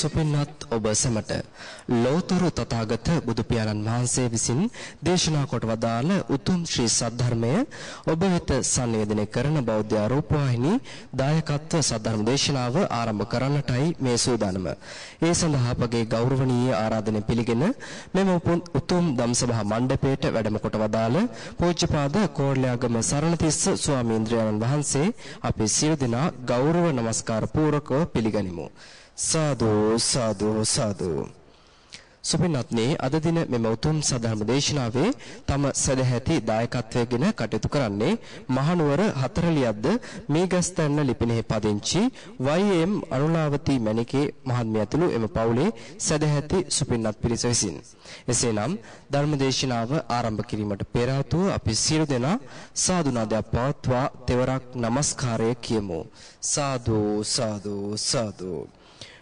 සම්බුදු සරණයි සුපින්වත් ඔබ සැමට ලෝතර තථාගත බුදු පියාණන් වහන්සේ විසින් දේශනා කොට වදාළ උතුම් ශ්‍රී සද්ධර්මය ඔබ වෙත sannivedanaya කරන බෞද්ධ ආරෝපවාහිනී දායකත්ව සද්ධර්ම දේශනාව ආරම්භ කරන්නටයි මේ සූදානම. ඒ සඳහා අපගේ ගෞරවනීය ආරාධනය පිළිගෙන මෙම උතුම් ධම්සභා මණ්ඩපයට වැඩම කොට වදාළ පූජ්‍යපාද කෝරළයාගම සරණතිස්ස ස්වාමීන් වහන්සේ අපි සියලු දෙනා ගෞරව නමස්කාර පූර්වකව පිළිගනිමු. සාදු සාදු සාදු. සුපින්වත්නි අද දින මෙම උතුම් සදහම් දේශනාවේ තම සදැහැති දායකත්වයෙන් කටයුතු කරන්නේ මහනුවර හතරලියද්ද මේගස්තන්න ලිපිනෙහි පදිංචි YM අනුලාවති මණිකේ මහත්මිය ඇතුළු එම පවුලේ සදැහැති සුපින්වත් පිරිස විසින්. එසේනම් ධර්ම දේශනාව ආරම්භ කිරීමට පෙර අපි සියලු දෙනා සාදු නාදයක් පවත්වා තෙවරක් নমස්කාරය කියමු. සාදු සාදු සාදු.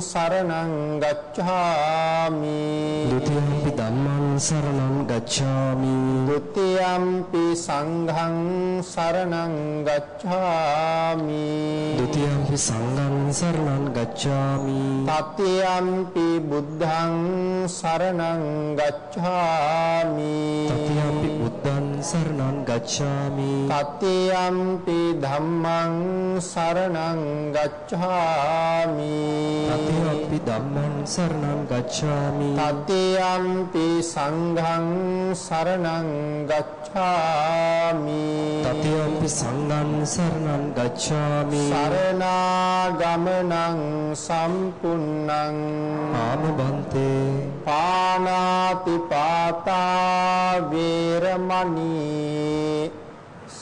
සරණං ගච්ඡාමි ဒ ුතියම්පි ධම්මං සරණං ගච්ඡාමි ဒ ුතියම්පි සංඝං සරණං ගච්ඡාමි ဒ ුතියම්පි සංඝං සරණං ගච්ඡාමි තතියම්පි බුද්ධං සරණං ගච්ඡාමි තතියම්පි බුද්ධං සරණං ගච්ඡාමි තතියම්පි ධම්මං සරණං ගච්ඡාමි තතියම්පි ධම්මං සරණං ගච්ඡාමි. තතියම්පි සංඝං සරණං ගච්ඡාමි. තතියම්පි සංඝං සරණං ගච්ඡාමි. සරණාගමනං සම්පුන්නං. ආමබන්තේ. පානාති පාතා වේරමණී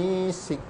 y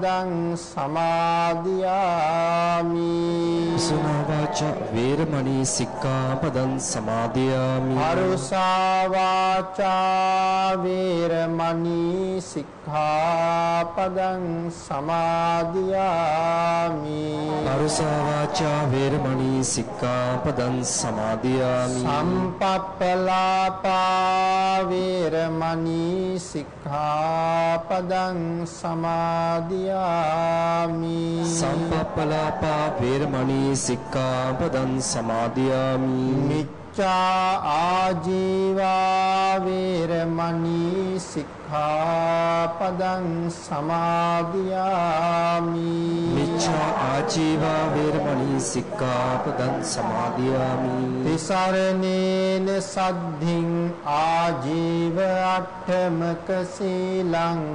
සමාදියාමි. පිසුනා වාචා වේරමණී සික්ඛාපදං සමාදියාමි. අරුසා වාචා වේරමණී සික්ඛාපදං සමාදියාමි. අරුසා වාචා වේරමණී සික්ඛාපදං සමාදියාමි. සම්පප්පලාපා වේරමණී සික්ඛාපදං සමාදියාමි සම්පප්පලාපා වේරමණී සික්ඛාපදං සමාදියාමි මිච්ඡා ආජීවා වේරමණී සික්ඛාපදං සමාදියාමි. මිච්ඡා ආජීවා වේරමණී සික්ඛාපදං සමාදියාමි. තිසරණේන සද්ධින් ආජීව අට්ඨමක සීලං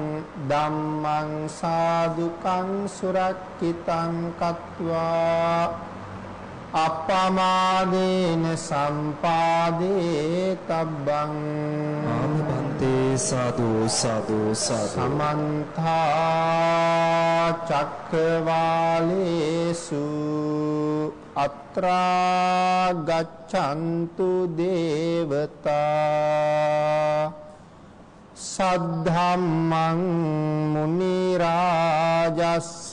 ධම්මං සාදුකං සුරක්කිතං කତ୍වා අප්පමාදේන සම්පාදේ තබ්බං ආමබන්තේ සාදු සාදු සාදු. සමන්ත චක්කවාලේසු අත්‍රා ගච්ඡන්තු දේවතා සද්ධම්මං මුනි රාජස්ස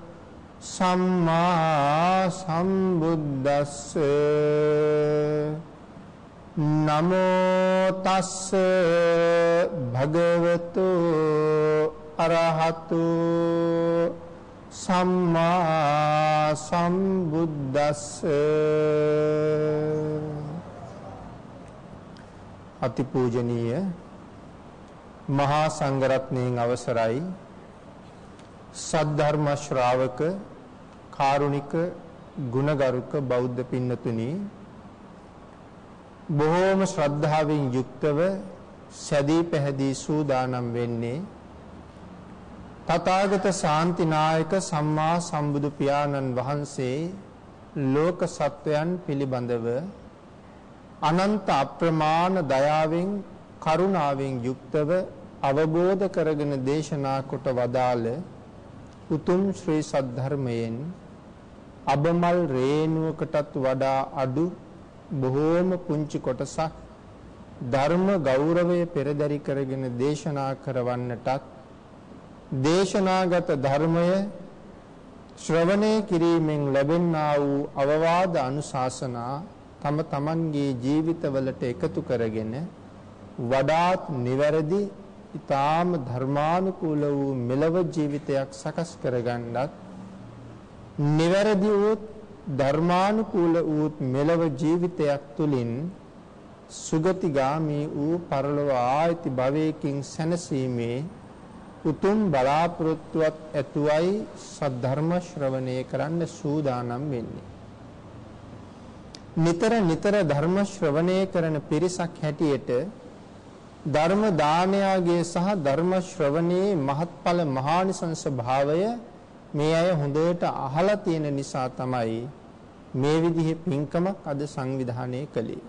සම්මා සම්බුද්දස්ස නමෝ තස්ස භගවතු අරහතු සම්මා සම්බුද්දස්ස අතිපූජනීය මහා සංඝරත්නයන් අවසරයි සද්ධර්ම ශ්‍රාවක කාරුණික ගුණගරුක බෞද්ධ පින්නතුනි බොහෝම ශ්‍රද්ධාවෙන් යුක්තව සැදී පැහැදී සූදානම් වෙන්නේ තථාගත ශාන්තිනායක සම්මා සම්බුදු පියාණන් වහන්සේ ලෝක සත්වයන් පිළිබඳව අනන්ත අප්‍රමාණ දයාවෙන් කරුණාවෙන් යුක්තව අවබෝධ කරගෙන දේශනා කොට වදාළ උතුම් ශ්‍රී සද්ධර්මයෙන් අබමල් රේණුවකටත් වඩා අඩු බොහෝම පුංචි කොටසක් ධර්ම ගෞරවය පෙරදරි කරගෙන දේශනා කරවන්නටත් දේශනාගත ධර්මය ශ්‍රවණය කිරීමෙන් ලැබෙනා වූ අවවාද අනුශාසනා තම තමන්ගේ ජීවිතවලට එකතු කරගෙන වඩාත් නිවැරදි ඊ타ම ධර්මානුකූල වූ මෙලව ජීවිතයක් සකස් කරගන්නත් නිවැරදි වූ ධර්මානුකූල වූ මෙලව ජීවිතයක් තුලින් සුගතිගාමී වූ පරලොව ආයති භවයකින් සැනසීමේ උතුම් බලාපොරොත්තුවක් ඇතුවයි සද්ධර්ම ශ්‍රවණය කරන්න සූදානම් වෙන්නේ. නිතර නිතර ධර්ම ශ්‍රවණය කරන පිරිසක් හැටියට ධර්ම දානයාගේ සහ ධර්ම ශ්‍රවණයේ මහත්ඵල මහානිසංස භාවය මේ අය හොඳට අහලා තියෙන නිසා තමයි මේ විදිහේ පින්කමක් අද සංවිධානය කළේ.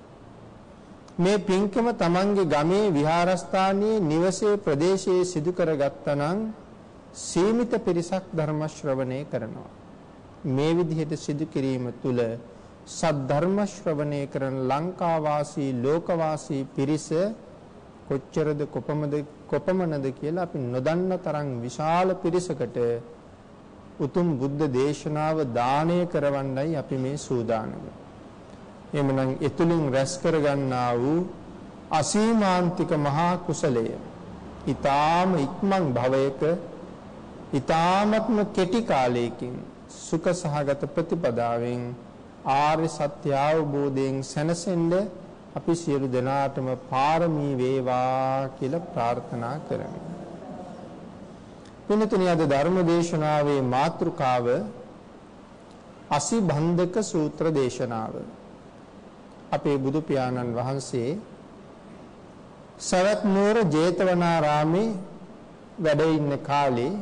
මේ පින්කම තමන්ගේ ගමේ විහාරස්ථානයේ නිවසේ ප්‍රදේශයේ සිදු කරගත්තා නම් සීමිත පිරිසක් ධර්ම ශ්‍රවණය කරනවා. මේ විදිහට සිදු කිරීම තුළ සද්ධර්ම ශ්‍රවණය කරන ලංකාවාසී ලෝකවාසී පිරිස කොච්චරද කොපමණද කොපමණද කියලා අපි නොදන්න තරම් විශාල පිරිසකට උතුම් බුද්ධ දේශනාව දානය කරවන්නයි අපි මේ සූදානම. එමනම් එතුලින් රැස් කරගන්නා වූ අසීමාන්තික මහා කුසලය ඊ타ම ඉක්මන් භවයක ඊ타මත්ම කෙටි කාලයකින් සුඛ සහගත ප්‍රතිපදාවෙන් ආර්ය සත්‍ය අවබෝධයෙන් සැනසෙන්න අපි සියලු දෙනාටම පාරමී වේවා කියලා ප්‍රාර්ථනා කරමි. පින්තුනි අද ධර්ම දේශනාවේ මාතෘකාව අසිබන්ධක සූත්‍ර දේශනාව. අපේ බුදු පියාණන් වහන්සේ සවැත් නුවර ජේතවනාරාමේ වැඩ ඉන්න කාලේ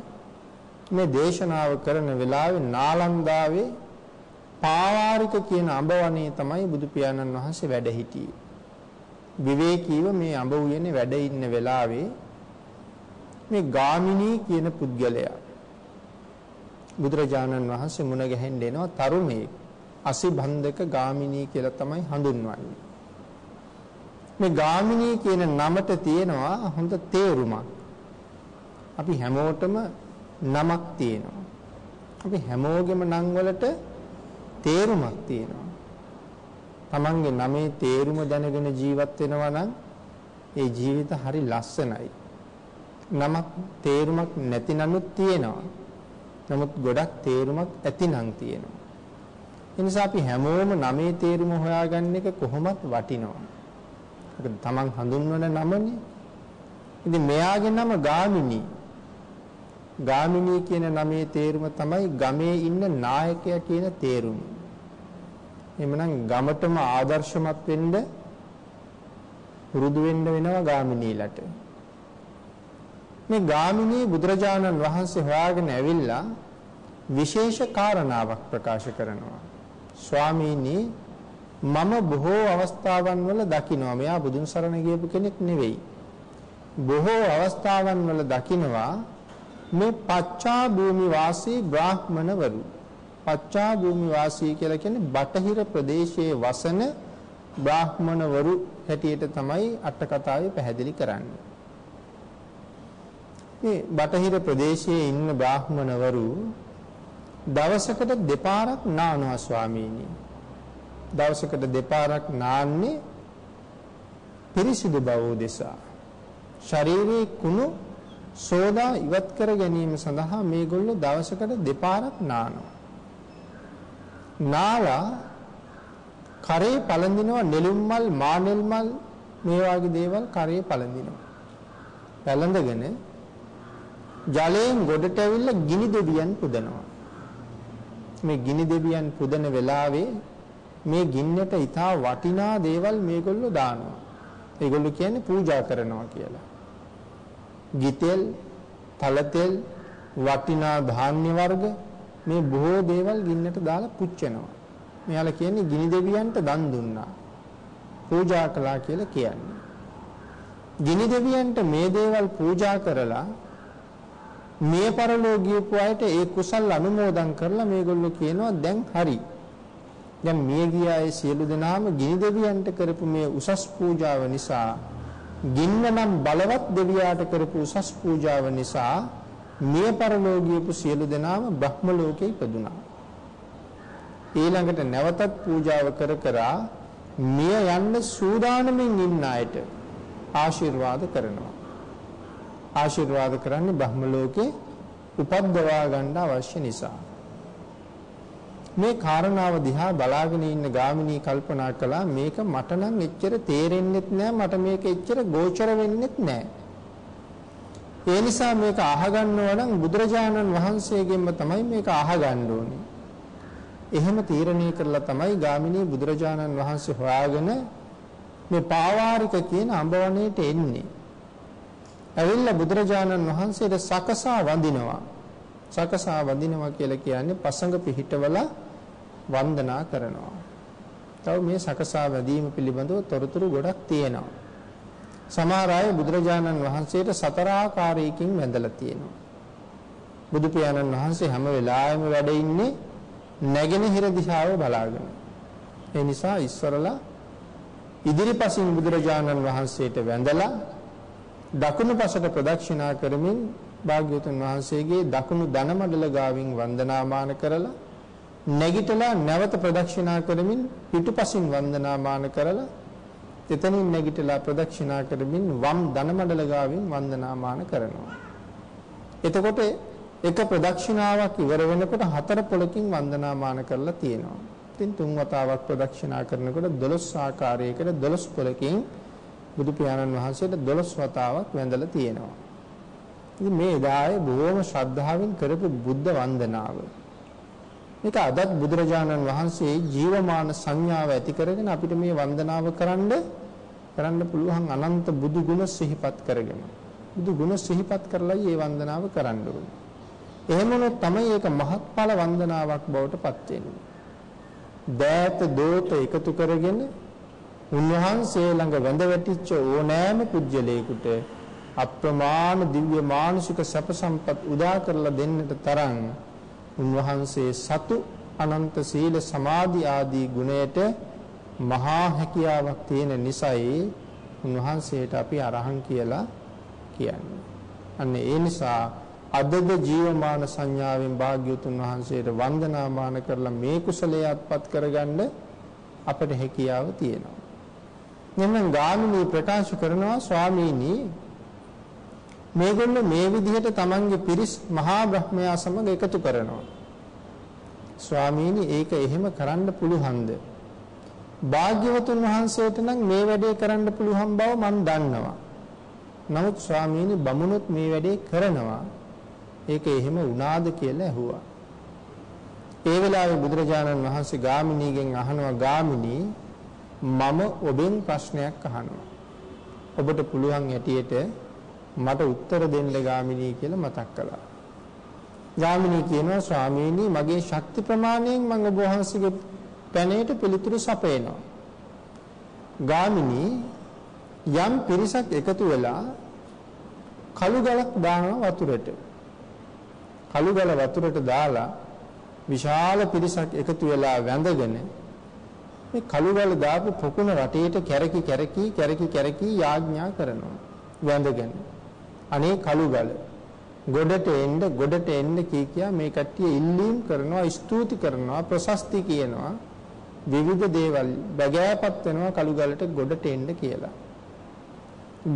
මේ දේශනාව කරන වෙලාවේ නාලන්දාවේ පාවාරික කියන අඹවණේ තමයි බුදු පියාණන් වහන්සේ වැඩ හිටියේ. විවේකීව මේ අඹ උයනේ වැඩ ඉන්න වෙලාවේ මේ ගාමිණී කියන පුද්ගලයා බුදුරජාණන් වහන්සේ මුණ ගැහෙන්න එනවා තරුණයෙක්. අසිබන්ධක ගාමිණී කියලා තමයි හඳුන්වන්නේ. මේ ගාමිණී කියන නමට තියෙනවා හොඳ තේරුමක්. අපි හැමෝටම නමක් තියෙනවා. අපි හැමෝගෙම නම් වලට තේරුමක් තියෙනවා. Tamange නමේ තේරුම දැනගෙන ජීවත් වෙනවා නම් ඒ ජීවිත හරි ලස්සනයි. නමක් තේරුමක් නැතිනමුත් තියෙනවා. නමුත් ගොඩක් තේරුමක් ඇතිනම් තියෙනවා. ඒ නිසා අපි හැමෝම නමේ තේරුම හොයාගන්න එක කොහොමත් වටිනවා. ඒක තමන් හඳුන්වන නමනේ. ඉතින් මෙයාගේ නම ගාමිණී. ගාමිණී කියන නමේ තේරුම තමයි ගමේ ඉන්න නායකයා කියන තේරුම. එhmenan ගමටම ආදර්ශමත් වෙන්න පුරුදු වෙන්න වෙනවා ගාමිණීලට. මේ ගාමිණී බුදුරජාණන් වහන්සේ හොයාගෙන ඇවිල්ලා විශේෂ කාරණාවක් ප්‍රකාශ කරනවා. ස්වාමීනි මම බොහෝ අවස්ථාවන් වල දකිනවා මෙයා බුදුන් සරණ ගියපු කෙනෙක් නෙවෙයි. බොහෝ අවස්ථාවන් වල දකිනවා මේ පච්චා භූමි වාසී බ්‍රාහ්මණවරු. පච්චා භූමි වාසී කියලා කියන්නේ බටහිර ප්‍රදේශයේ වසන බ්‍රාහ්මණවරු හැටියට තමයි අට කතාවේ පැහැදිලි කරන්නේ. මේ බටහිර ප්‍රදේශයේ ඉන්න බ්‍රාහ්මණවරු දවසකට දෙපාරක් නානවා ස්වාමීනි. දවසකට දෙපාරක් නාන්නේ පිරිසිදු බව උදෙසා. ශරීරයේ කුණු සෝදා ඉවත් කර ගැනීම සඳහා මේගොල්ලෝ දවසකට දෙපාරක් නානවා. නාලා කරේ පළඳිනවා නෙළුම් මල් මානෙල් මල් මේ වගේ දේවල් කරේ පළඳිනවා. පැලඳගෙන ජලයෙන් ගොඩට ඇවිල්ලා ගිනි දෙවියන් පුදනවා. මේ ගිනි දෙවියන් පුදන වෙලාවේ මේ ගින්නට ඊටා වටිනා දේවල් මේගොල්ලෝ දානවා. ඒගොල්ලෝ කියන්නේ පූජා කරනවා කියලා. ගිතෙල්, තලතෙල්, වටිනා ධාන්‍ය වර්ග මේ බොහෝ දේවල් ගින්නට දාලා පුච්චනවා. මෙයාලා කියන්නේ ගිනි දෙවියන්ට දන් දුන්නා. පූජා කළා කියලා කියන්නේ. ගිනි දෙවියන්ට මේ දේවල් පූජා කරලා මේ පරලෝ ගියපු අයට ඒ කුසල් අනුමෝදන් කරලා මේගොල්ලෝ කියනවා දැන් හරි. දැන් මිය ගිය අය සියලු දෙනාම ගිනි දෙවියන්ට කරපු මේ උසස් පූජාව නිසා ගින්න නම් බලවත් දෙවියාට කරපු උසස් පූජාව නිසා මිය පරලෝ ගියපු සියලු දෙනාම බ්‍රහ්ම ලෝකේ ඉපදුනා. ඊළඟට නැවතත් පූජාව කර කරා මිය යන්න සූදානමින් ඉන්න අයට ආශිර්වාද කරනවා. ආශිර්වාද කරන්නේ බ්‍රහ්ම ලෝකේ උපද්දවා ගන්න අවශ්‍ය නිසා. මේ කාරණාව දිහා බලාගෙන ඉන්න ගාමිණී කල්පනා කළා මේක මට නම් එච්චර තේරෙන්නෙත් නෑ මට මේක එච්චර ගෝචර වෙන්නෙත් නෑ. ඒ නිසා මේක අහගන්න ඕන බුදුරජාණන් වහන්සේගෙන්ම තමයි මේක අහගන්න ඕනේ. එහෙම තීරණය කරලා තමයි ගාමිණී බුදුරජාණන් වහන්සේ හොයාගෙන මේ පාවාරික කියන අඹවණේට එන්නේ. ඇවිල්ලා බුදුරජාණන් වහන්සේට සකසා වඳිනවා. සකසා වඳිනවා කියලා කියන්නේ පසඟ පිහිටවල වන්දනා කරනවා. තව මේ සකසා වැදීම පිළිබඳව තොරතුරු ගොඩක් තියෙනවා. සමහර අය බුදුරජාණන් වහන්සේට සතර ආකාරයකින් වැඳලා තියෙනවා. බුදු පියාණන් වහන්සේ හැම වෙලාවෙම වැඩ ඉන්නේ නැගෙනහිර දිශාව බලාගෙන. ඒ නිසා ඉස්සරලා ඉදිරිපසින් බුදුරජාණන් වහන්සේට වැඳලා දකුණු පසට ප්‍රදක්ෂිනා කරමින් භාග්‍යවතුන් වහන්සේගේ දකුණු දනමඩල ගාවින් වන්දනාමාන කරලා නැගිටලා නැවත ප්‍රදක්ෂිනා කරමින් පිටුපසින් වන්දනාමාන කරලා එතනින් නැගිටලා ප්‍රදක්ෂිනා කරමින් වම් දනමඩල ගාවින් වන්දනාමාන කරනවා. එතකොට එක ප්‍රදක්ෂිනාවක් ඉවර වෙනකොට හතර පොලකින් වන්දනාමාන කරලා තියෙනවා. ඉතින් තුන් වතාවක් ප්‍රදක්ෂිනා කරනකොට 12 ආකාරයකට 12 පොලකින් බුදු පියාණන් වහන්සේට 12 වතාවක් වැඳලා තියෙනවා. ඉතින් මේ එදායේ බොහොම ශ්‍රද්ධාවෙන් කරපු බුද්ධ වන්දනාව. මේක අදත් බුදුරජාණන් වහන්සේ ජීවමාන සංඥාව ඇති කරගෙන අපිට මේ වන්දනාව කරන්න කරන්න පුළුවන් අනන්ත බුදු ගුණ සිහිපත් කරගෙන. බුදු ගුණ සිහිපත් කරලායි මේ වන්දනාව කරන්න ඕනේ. එහෙම වුණොත් තමයි ඒක මහත්ඵල වන්දනාවක් බවට පත් වෙන්නේ. දෑත දෝත එකතු කරගෙන උන්වහන්සේ ළඟ වැඳ වැටිච්ච ඕනෑම පුජ්‍යලයකට අප්‍රමාණ දිව්‍ය මානසික සැප සම්පත් උදා කරලා දෙන්නට තරම් උන්වහන්සේ සතු අනන්ත සීල සමාධි ආදී ගුණයට මහා හැකියාවක් තියෙන නිසායි උන්වහන්සේට අපි අරහන් කියලා කියන්නේ. අන්න ඒ නිසා අදද ජීවමාන සංඥාවෙන් භාග්‍යවතුන් වහන්සේට වන්දනාමාන කරලා මේ කුසලයේ අත්පත් කරගන්න අපට හැකියාව තියෙනවා. එනම් ගාමිණී ප්‍රකාශ කරනවා ස්වාමීනි මේගොල්ලෝ මේ විදිහට තමන්ගේ පිරිස් මහා බ්‍රහ්මයා සමග එකතු කරනවා. ස්වාමීනි ඒක එහෙම කරන්න පුළුවන්ද? භාග්‍යවතුන් වහන්සේට නම් මේ වැඩේ කරන්න පුළුවන් බව මම දන්නවා. නමුත් ස්වාමීනි බමුණුත් මේ වැඩේ කරනවා. ඒක එහෙම වුණාද කියලා ඇහුවා. ඒ වෙලාවේ බුදුරජාණන් වහන්සේ ගාමිණීගෙන් අහනවා ගාමිණී මම ඔබෙන් ප්‍රශ්නයක් අහනවා. ඔබට පුළුවන් ඇටියට මට උත්තර දෙන්න ගාමිණී කියලා මතක් කළා. ගාමිණී කියනවා ස්වාමීනි මගේ ශක්ති ප්‍රමාණයෙන් මම ඔබ වහන්සේගේ පැනේට පිළිතුරු සපයනවා. ගාමිණී යම් පිරිසක් එකතු වෙලා කළු ගලක් දානවා වතුරට. කළු ගල වතුරට දාලා විශාල පිරිසක් එකතු වෙලා වැඳගෙන මේ කළු ගල දාපු පොකුණ රටේට කැරකි කැරකි කැරකි කැරකි යාඥා කරනවා. වැඳගෙන. අනේ කළු ගල ගොඩට එන්න ගොඩට එන්න කී කියා මේ කට්ටිය ඉල්ලීම් කරනවා ස්තුති කරනවා ප්‍රශස්ති කියනවා. විවිධ දේවල් බගෑපත් වෙනවා කළු ගලට ගොඩට එන්න කියලා.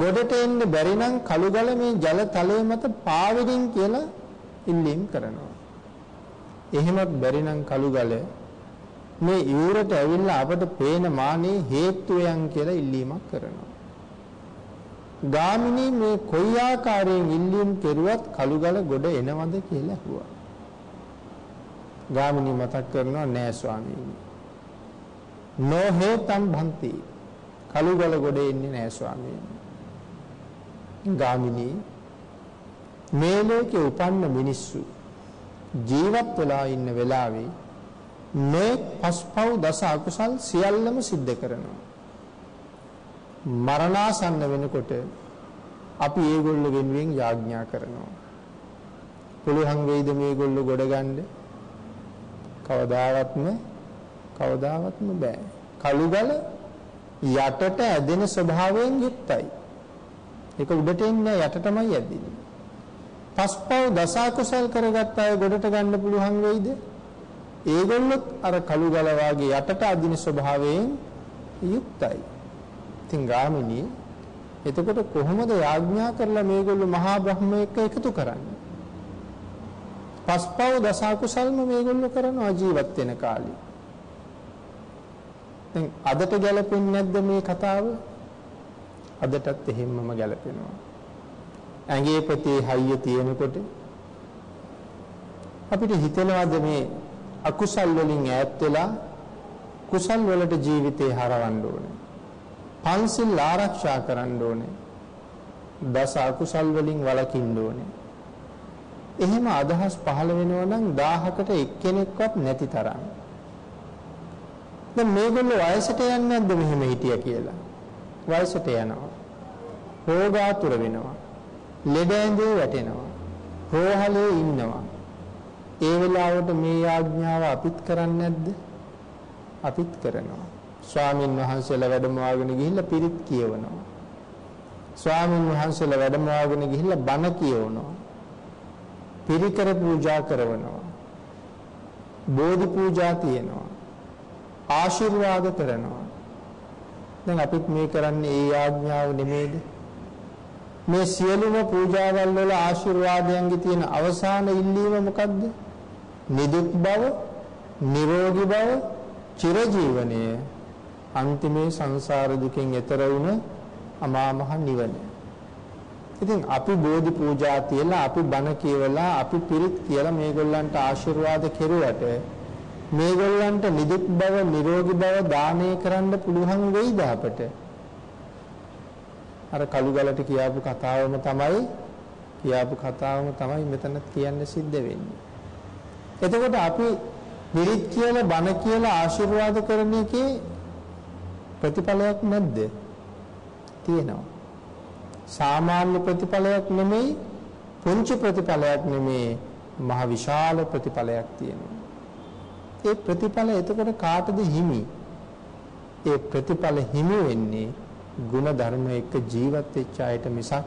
ගොඩට එන්න බැරි නම් කළු ගල මේ ජල තලය මත පාවෙමින් කියලා ඉල්ලීම් කරනවා. එහෙමත් බැරි නම් කළු ගල මේ යූරට ඇවිල්ලා අපට පේන මානේ හේතුයන් කියලා ඉල්ලීමක් කරනවා. ගාමිණී මේ කොයි ආකාරයෙන් ඉල්ලීම් කෙරුවත් කළුගල ගොඩ එනවද කියලා ඇහුවා. ගාමිණී මතක් කරනවා නෑ ස්වාමීනි. නොහේතම් භන්ති. කළුගල ගොඩ එන්නේ නෑ ස්වාමීනි. ගාමිණී මේ ලෝකේ උපන්න මිනිස්සු ජීවත් වෙලා ඉන්න වෙලාවේ මේ පස්පව් දස අකුසල් සියල්ලම සිද්ධ කරනවා. මරණාසන්න වෙනකොට අපි ඒගොල්ලෝ වෙනුවෙන් යාඥා කරනවා. පුළුවන් වෙයිද මේගොල්ලෝ ගොඩ ගන්න? කවදාවත්ම කවදාවත්ම බෑ. කළුගල යටට ඇදෙන ස්වභාවයෙන් යුක්තයි. ඒක උඩට එන්නේ යටටමයි ඇදෙන්නේ. පස්පව් දස අකුසල් කරගත්ත අය ගොඩට ගන්න පුළුවන් වෙයිද? ඒගොල්ලොත් අර කළු ගල වාගේ යටට අදින ස්වභාවයෙන් යුක්තයි. ඉතින් ගාමිණී එතකොට කොහොමද යාඥා කරලා මේගොල්ලෝ මහා බ්‍රහ්ම එක්ක එකතු කරන්නේ? පස්පව දසකුසල්ම මේගොල්ලෝ කරනවා ජීවත් වෙන කාලේ. දැන් අදට ගැලපෙන්නේ නැද්ද මේ කතාව? අදටත් එහෙම්මම ගැලපෙනවා. ඇඟේ ප්‍රති හයිය තියෙනකොට අපිට හිතෙනවාද මේ අකුසල් වලින් ඈත් වෙලා කුසල් වලට ජීවිතේ හරවන්න ඕනේ. පන්සිල් ආරක්ෂා කරන්න ඕනේ. දස අකුසල් වලින් වළකින්න ඕනේ. එහෙම අදහස් පහළ වෙනවා නම් 1000කට එක්කෙනෙක්වත් නැති තරම්. දැන් මේගොල්ලෝ වයසට යන්නේ නැද්ද මෙහෙම හිටියා කියලා? වයසට යනවා. රෝගාතුර වෙනවා. ලෙඩ ඇඳේ වැටෙනවා. රෝහලේ ඉන්නවා. ඒ වෙලාවට මේ ආඥාව අපිත් කරන්නේ නැද්ද? අපිත් කරනවා. ස්වාමින් වහන්සේලා වැඩම වාගෙන ගිහිල්ලා පිරිත් කියවනවා. ස්වාමින් වහන්සේලා වැඩම වාගෙන ගිහිල්ලා බණ කියවනවා. පිරිකර පූජා කරනවා. බෝධි පූජා තියෙනවා. ආශිර්වාද කරනවා. දැන් අපිත් මේ කරන්නේ ඒ ආඥාව නෙමෙයිද? මේ සියලුම පූජාවල් වල ආශිර්වාදයන්ගේ තියෙන අවසාන ඉල්ලීම මොකද්ද? නිදුක් බව, නිරෝගී බව, චිරජීවනය, අන්තිමේ සංසාර දුකෙන් එතර වුණ අමා මහ නිවන. ඉතින් අපි බෝධි පූජා තියලා අපි බණ කියවලා අපි පිරිත් කියලා මේගොල්ලන්ට ආශිර්වාද කෙරුවට මේගොල්ලන්ට නිදුක් බව නිරෝගී බව දානය කරන්න පුළුවන් වෙයිද අපට? අර කළුගලට කියාපු කතාවම තමයි කියාපු කතාවම තමයි මෙතනත් කියන්න සිද්ධ වෙන්නේ. එතකොට අපි විරිත් කියලා බණ කියලා ආශිර්වාද කරන එකේ ප්‍රතිඵලයක් නැද්ද? තියෙනවා. සාමාන්‍ය ප්‍රතිඵලයක් නෙමෙයි පුංචි ප්‍රතිඵලයක් නෙමෙයි මහ විශාල ප්‍රතිඵලයක් තියෙනවා. ඒ ප්‍රතිඵල එතකොට කාටද හිමි? ඒ ප්‍රතිඵල හිමි වෙන්නේ ಗುಣ ධර්ම එක්ක ජීවත් වෙච්ච අයට මිසක්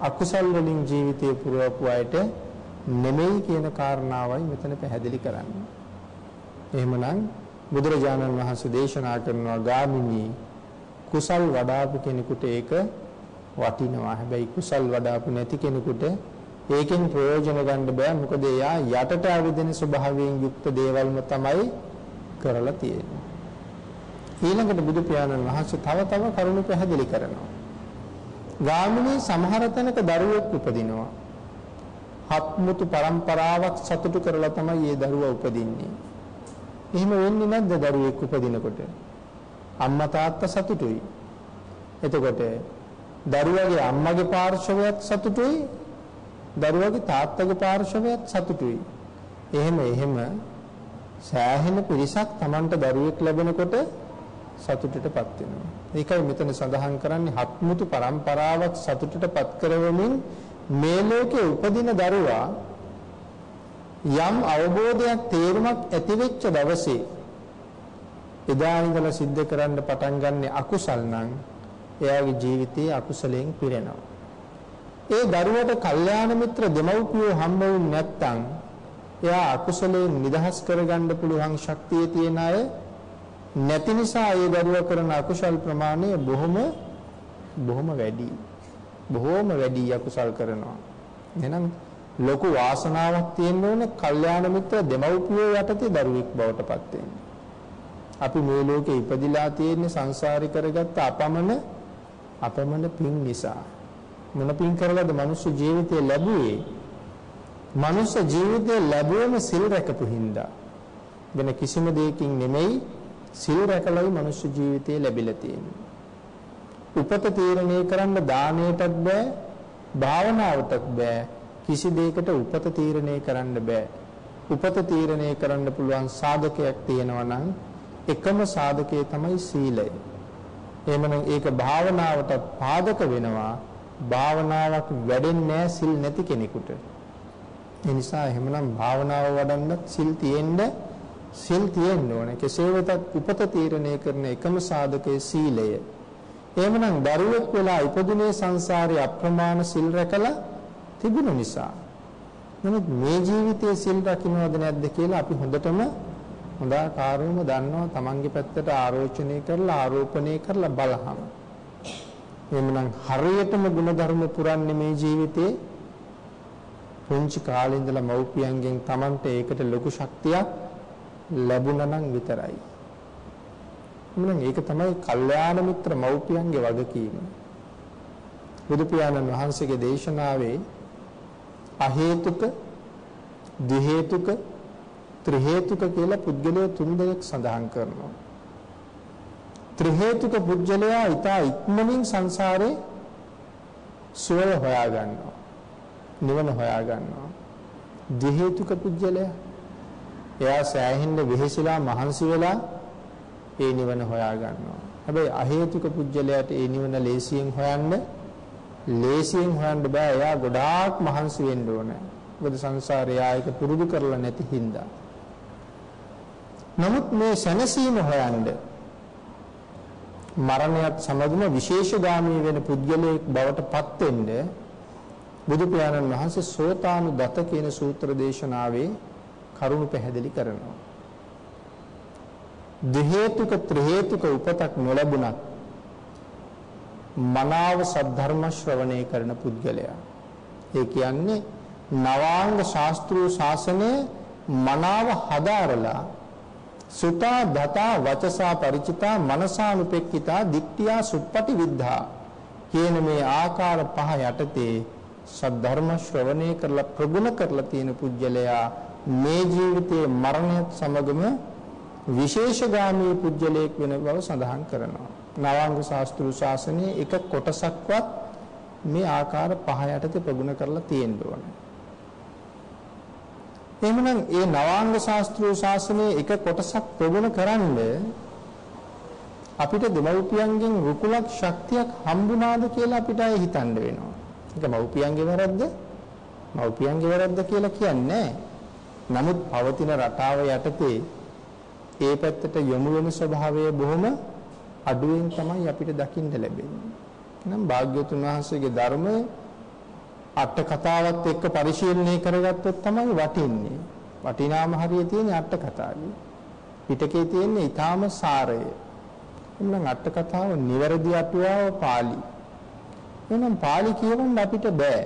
අකුසල් වලින් ජීවිතේ පුරවපු අයට නෙමෙයි කියන කාරණාවයි මෙතන පැහැදිලි කරන්නේ. එහෙමනම් බුදුරජාණන් වහන්සේ දේශනා කරනවා ගාමිනී කුසල් වඩාපු කෙනෙකුට ඒක වටිනවා. හැබැයි කුසල් වඩාපු නැති කෙනෙකුට ඒකෙන් ප්‍රයෝජන ගන්න බෑ. මොකද එයා යටට අවදින ස්වභාවයෙන් යුක්ත දේවල්ම තමයි කරලා තියෙන්නේ. ඊළඟට බුදු පියාණන් වහන්සේ තව තව කරුණු පැහැදිලි කරනවා. ගාමිනී සමහර තැනක දරුවෙක් උපදිනවා. හත්මුතු પરම්පරාවක් සතුටු කරලා තමයි මේ දරුවා උපදින්නේ. එහෙම වෙන්නේ නැද්ද දරුවෙක් උපදිනකොට? අම්මා තාත්තා සතුටුයි. එතකොට දරුවගේ අම්මගේ පාර්ශවයත් සතුටුයි. දරුවගේ තාත්තගේ පාර්ශවයත් සතුටුයි. එහෙම එහෙම සෑහෙන පිරිසක් Tamanට දරුවෙක් ලැබෙනකොට සතුටටපත් වෙනවා. ඒකයි මෙතන සඳහන් කරන්නේ හත්මුතු પરම්පරාවක් සතුටටපත් කරවමින් මේ ලෝකේ උපදින දරුවා යම් අවබෝධයක් තේරුමක් ඇති වෙච්ච දවසේ එදා ඉඳලා සිද්ධ කරන්න පටන් ගන්න අකුසල් නම් එයාගේ ජීවිතයේ අකුසලයෙන් පිරෙනවා. ඒ දරුවට කල්යාණ මිත්‍ර දෙමව්පියෝ හම්බ වුනේ නැත්නම් එයා අකුසලයෙන් නිදහස් කරගන්න පුළුවන් ශක්තිය තියන අය නැති නිසා ඒ දරුවා කරන අකුසල් ප්‍රමාණය බොහොම බොහොම වැඩි. බොහොම වැඩි අකුසල් කරනවා. එහෙනම් ලොකු වාසනාවක් තියෙන්න ඕනේ කල්යාණ මිත්‍ර දෙමව්පියෝ යටතේ දරුවෙක් බවට පත් වෙන්න. අපි මේ ලෝකේ ඉපදිලා තියෙන්නේ සංසාරي කරගත්ත අපමණ අපමණ පින් නිසා. මොන පින් කරලාද මනුෂ්‍ය ජීවිතය ලැබුවේ? මනුෂ්‍ය ජීවිතය ලැබුවම සිල් රැකපු හින්දා. වෙන කිසිම දෙයකින් නෙමෙයි සිල් රැකලයි මනුෂ්‍ය ජීවිතය ලැබිලා තියෙන්නේ. උපත තීරණය කරන්න දාණයටත් බෑ, භාවනාවටත් බෑ. කිසි දෙයකට උපත තීරණය කරන්න බෑ. උපත තීරණය කරන්න පුළුවන් සාධකයක් තියෙනවා නම් එකම සාධකය තමයි සීලය. එහෙමනම් ඒක භාවනාවට පාදක වෙනවා. භාවනාවක් වැඩෙන්නේ සිල් නැති කෙනෙකුට. ඒ නිසා එහෙමනම් භාවනාව වඩන්නත් සිල් තියෙන්න සිල් තියෙන්න ඕනේ. කෙසේ වෙතත් උපත තීරණය කරන එකම සාධකය සීලය. එහෙමනම් දරුවෙක් වෙලා ඉපදුනේ සංසාරේ අප්‍රමාණ සිල් රැකලා තිබුණ නිසා. නමුත් මේ ජීවිතයේ සිල් රකින්නවද නැද්ද කියලා අපි හොඳටම හොඳාකාරවම දන්නවා තමන්ගේ පැත්තට ආරෝචනය කරලා ආරෝපණය කරලා බලහම. එහෙමනම් හරියටම ಗುಣධර්ම පුරන්නේ මේ ජීවිතේ පුංචි කාලේ ඉඳලා මව්පියන්ගෙන් තමන්ට ඒකට ලොකු ශක්තියක් ලැබුණා නම් විතරයි. එහෙනම් ඒක තමයි කල්යාණ මිත්‍ර මව්පියන්ගේ වගකීම. බුදු පියාණන් වහන්සේගේ දේශනාවේ අහේතුක, දිහේතුක, ත්‍රි හේතුක කියලා පුද්ගලයා තුන් දෙනෙක් සඳහන් කරනවා. ත්‍රි හේතුක පුද්ගලයා ඊට ඉක්මනින් සංසාරේ සුවය හොයා ගන්නවා. නිවන හොයා ගන්නවා. දි හේතුක පුද්ගලයා එයා සෑහෙන්න වෙහෙසිලා මහන්සි වෙලා ඒ නිවන හොයා ගන්නවා. හැබැයි අහේතුක පුජ්‍යලයට ඒ නිවන ලේසියෙන් හොයන්න ලේසියෙන් හොයන්න බෑ. එයා ගොඩාක් මහන්සි වෙන්න ඕනේ. මොකද සංසාරේ ආයක පුරුදු කරලා නැති හින්දා. නමුත් මේ සැනසීම හොයන්න මරණයත් සමගම විශේෂගාමී වෙන පුද්ගලයෙක් බවට පත් වෙන්න බුදු පියාණන් වහන්සේ සෝතානුදත කියන සූත්‍ර දේශනාවේ කරුණු පැහැදිලි කරනවා. දෙ හේතුක ත්‍රි හේතුක උපතක් නොලැබුණත් මනාව සද්ධර්ම ශ්‍රවණය කරන පුද්ගලයා. ඒ කියන්නේ නවාංග ශාස්ත්‍රීය ශාසනය මනාව හදාරලා සුතා දතා වචසා ಪರಿචිතා මනසානුපෙක්කිතා දික්තියා සුප්පටි විද්ධා කියන මේ ආකාර පහ යටතේ සද්ධර්ම ශ්‍රවණය කරලා ප්‍රගුණ කරලා තියෙන පුජ්‍යලයා මේ ජීවිතයේ මරණයත් සමගම විශේෂගාමී පුජ්‍යලයක් වෙන බව සඳහන් කරනවා. නවාංග ශාස්ත්‍රීය ශාසනයේ එක කොටසක්වත් මේ ආකාර පහ යටතේ ප්‍රගුණ කරලා තියෙන්න ඕනේ. එහෙමනම් ඒ නවාංග ශාස්ත්‍රීය ශාසනයේ එක කොටසක් ප්‍රගුණ කරන්න අපිට දෙමව්පියන්ගෙන් රුකුලක් ශක්තියක් හම්බුණාද කියලා අපිට අය හිතන්න වෙනවා. ඒක මව්පියන්ගේ වැරද්ද? මව්පියන්ගේ වැරද්ද කියලා කියන්නේ නමුත් පවතින රටාව යටතේ ඒ පැත්තට යොමු වෙන ස්වභාවය බොහොම අඩුවෙන් තමයි අපිට දකින්න ලැබෙන්නේ. නම් භාග්‍යතුන් වහන්සේගේ ධර්මය අට කතාවත් එක්ක පරිශීලනය කරගත්තොත් තමයි වටින්නේ. වටිනාම හරිය තියෙන්නේ අට කතාවේ. පිටකේ තියෙන්නේ ඊටාම සාරය. එන්නම් අට කතාව නිවැරදි අටුවාව පාළි. එහෙනම් පාළි කියවන්න අපිට බෑ.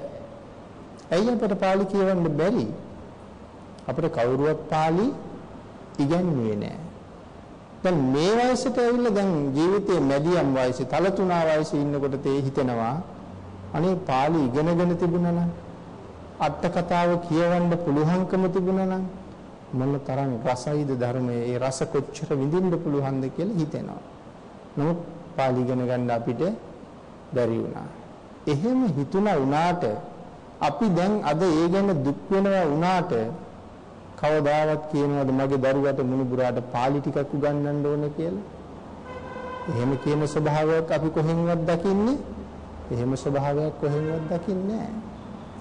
ඇයි අපිට පාළි කියවන්න බැරි? අපිට කවුරුවත් පාළි ඉගැන්වුවේ නෑ. දැන් මේ වයසට ඇවිල්ලා දැන් ජීවිතයේ මැදියම් වයසේ තල තුනා වයසේ ඉන්නකොට තේ හිතෙනවා අනේ පාළි ඉගෙනගෙන තිබුණා නම් අට කතාව කියවන්න පුළුවන්කම තිබුණා නම් මොන තරම් රසයිද ධර්මයේ ඒ රස කොච්චර විඳින්න පුළුවන්ද කියලා හිතෙනවා. නමුත් පාළි ඉගෙන ගන්න අපිට බැරි වුණා. එහෙම හිතුණා වුණාට අපි දැන් අද ඒ ගැන දුක් වෙනවා වුණාට කවදාවත් කියනවද මගේ දරුවට මුණුබුරාට පාළි ටිකක් උගන්වන්න ඕන කියලා? එහෙම කියන ස්වභාවයක් අපි කොහෙන්වත් දකින්නේ? එහෙම ස්වභාවයක් කොහෙන්වත් දකින්නේ නැහැ.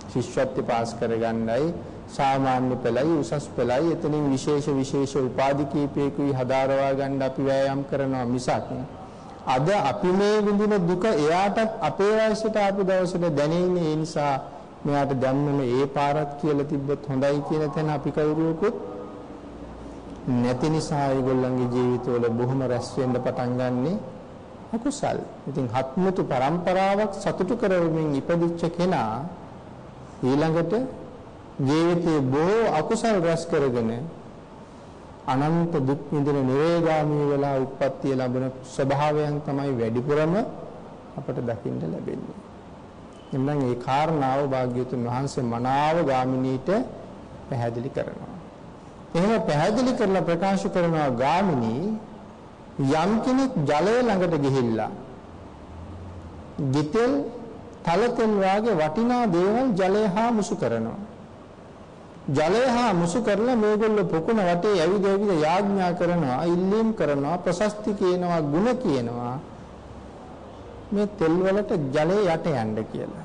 ශිෂ්‍යත්ව පාස් කරගන්නයි සාමාන්‍ය පෙළයි උසස් පෙළයි එතනින් විශේෂ විශේෂ උපාධි කීපයකුයි හදාරවා ගන්න අපි වෑයම් කරනවා මිසක් අද අපි මේ විඳින දුක එයාටත් අපේ වයසට ආපු දවසට දැනෙන්නේ ඒ නිසා මෙයාට දැම්මම ඒ පාරක් කියලා තිබ්බොත් හොඳයි කියන තැන අපි කවුරුවකුත් නැති නිසා ඒගොල්ලන්ගේ ජීවිතවල බොහොම රැස් වෙන්න පටන් ගන්නේ අකුසල්. ඉතින් හත්මුතු પરම්පරාවක් සතුටු කරවමින් ඉපදිච්ච කෙනා ඊළඟට ජීවිතයේ බොහෝ අකුසල් රැස් කරගෙන අනන්ත දුක් විඳින නිරේගාමී වෙලා උප්පත්ති ලැබෙන ස්වභාවයන් තමයි වැඩිපුරම අපට දකින්න ලැබෙන්නේ. එම්නම් ඒ කාරණාව භාග්‍යතුන් වහන්සේ මනාව ගාමිනීට පැහැදිලි කරනවා. එහෙම පැහැදිලි කරලා ප්‍රකාශ කරනවා ගාමිනී යම් කෙනෙක් ජලය ළඟට ගිහිල්ලා ගිතෙල් තලතෙල් වාගේ වටිනා දේවල් ජලය හා මුසු කරනවා. ජලය හා මුසු කරලා මේගොල්ලෝ පොකුණ වටේ ඇවිද ඇවිද යාඥා කරනවා, ඉල්ලීම් කරනවා, ප්‍රශස්ති කියනවා, ಗುಣ කියනවා. මේ තෙල් වලට ජලය යට යන්න කියලා.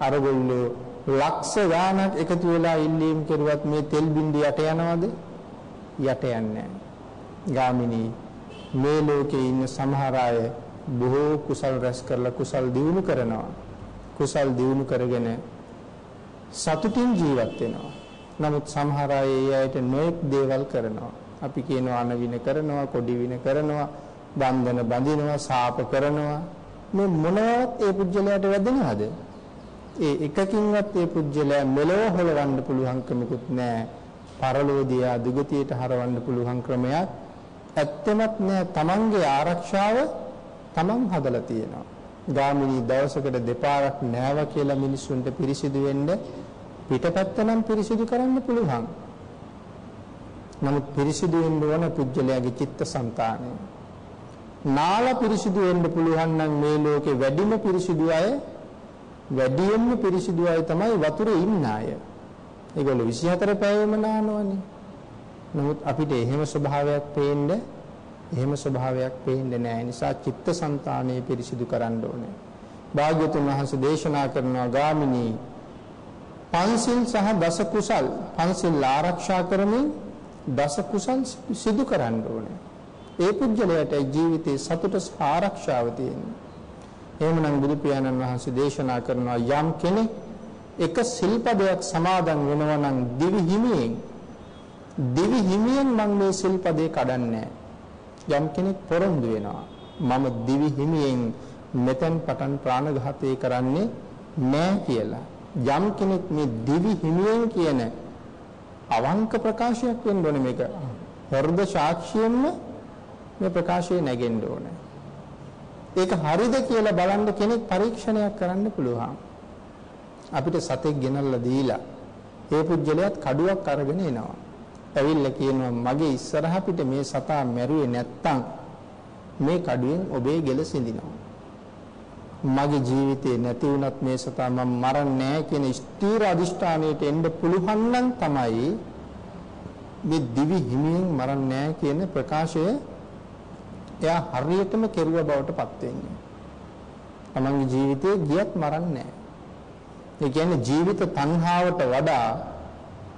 අරගොල්ලෝ ලක්ෂ ගාණක් එකතු වෙලා ඉල්ලීම් කරුවත් මේ තෙල් බින්දි යට යනවද? යට යන්නේ ගාමිනී මේ ලෝකේ ඉන්න සමහර අය බොහෝ කුසල් රැස් කරලා කුසල් දිනු කරනවා. කුසල් දිනු කරගෙන සතුටින් ජීවත් වෙනවා. නමුත් සමහර අය ඒ අයට නොඑක් දේවල් කරනවා. අපි කියනවා අනවින කරනවා, කොඩි වින කරනවා, බන්ධන බඳිනවා, සාප කරනවා. මේ මොනවත් ඒ පුජ්‍යලයට වැදෙනවද? ඒ එකකින්වත් ඒ පුජ්‍යලයා මෙලව හොලවන්න පුළුවන් කමකුත් නැහැ. පරලෝදියා දුගතියට හරවන්න පුළුවන් ක්‍රමයක් ඇත්තමත් නෑ. Tamange ආරක්ෂාව Taman හදලා තියෙනවා. ගාමිණී දවසකට දෙපාරක් නෑව කියලා මිනිස්සුන්ට පිරිසිදු වෙන්න පිටපැත්ත නම් පිරිසිදු කරන්න පුළුවන්. නමුත් පිරිසිදු වෙන්න ඕන පුජ්‍යලයාගේ චිත්තසංතානය. නාල පිරිසිදු වෙන්න පුළුවන් නම් මේ ලෝකේ වැඩිම පිරිසිදු අය වැඩියෙන්ම පිරිසිදු අය තමයි වතුරේ ඉන්න අය. ඒගොල්ලෝ 24 පැයම නානවනේ. නමුත් අපිට එහෙම ස්වභාවයක් පේන්නේ එහෙම ස්වභාවයක් පේන්නේ නැහැ. නිසා චිත්තසංතානය පිරිසිදු කරන්න ඕනේ. භාග්‍යතුන් වහන්සේ දේශනා කරනවා ගාමිනී පන්සිල් සහ දස කුසල් පන්සිල් ආරක්ෂා කරමින් දස කුසල් සිදු කරන්න ඕනේ. ඒ පුජ්‍යලයට ජීවිතේ සතුට ආරක්ෂාව තියෙනවා. එහෙමනම් බුදු පියාණන් වහන්සේ දේශනා කරනවා යම් කෙනෙක් එක සිල්පදයක් සමාදන් වෙනවා නම් දිවි හිමියෙන් දිවි හිමියෙන් මම මේ සිල්පදේ කඩන්නේ යම් කෙනෙක් පොරොන්දු වෙනවා. මම දිවි හිමියෙන් මෙතෙන් පටන් ප්‍රාණඝාතය කරන්නේ නෑ කියලා. යම් කෙනෙක් මේ දිවි හිමියෙන් කියන අවංක ප්‍රකාශයක් වෙන්න ඕනේ මේක. හෘද සාක්ෂියෙන්ම මේ ප්‍රකාශය නැගෙන්න ඕනේ. ඒක හරිද කියලා බලන්න කෙනෙක් පරීක්ෂණයක් කරන්න පුළුවන් අපිට සතෙක් ගෙනල්ලා දීලා ඒ පුජ්‍යලයක් කඩුවක් අරගෙන එනවා ඇවිල්ලා කියනවා මගේ ඉස්සරහ පිට මේ සතා මැරුවේ නැත්තම් මේ කඩුවෙන් ඔබේ ගෙල සිඳිනවා. මගේ ජීවිතේ නැති වුණත් මේ සතා මම මරන්නේ නැහැ කියන ස්ථීර අදිෂ්ඨානයට එන්න පුළුවන් නම් තමයි මේ දිවි හිමියෙන් මරන්නේ නැහැ කියන ප්‍රකාශය එයා හරියටම කෙරුවා බවට පත් වෙන්නේ. තමන්ගේ ජීවිතේ ගියත් මරන්නේ නැහැ. ඒ කියන්නේ ජීවිත තණ්හාවට වඩා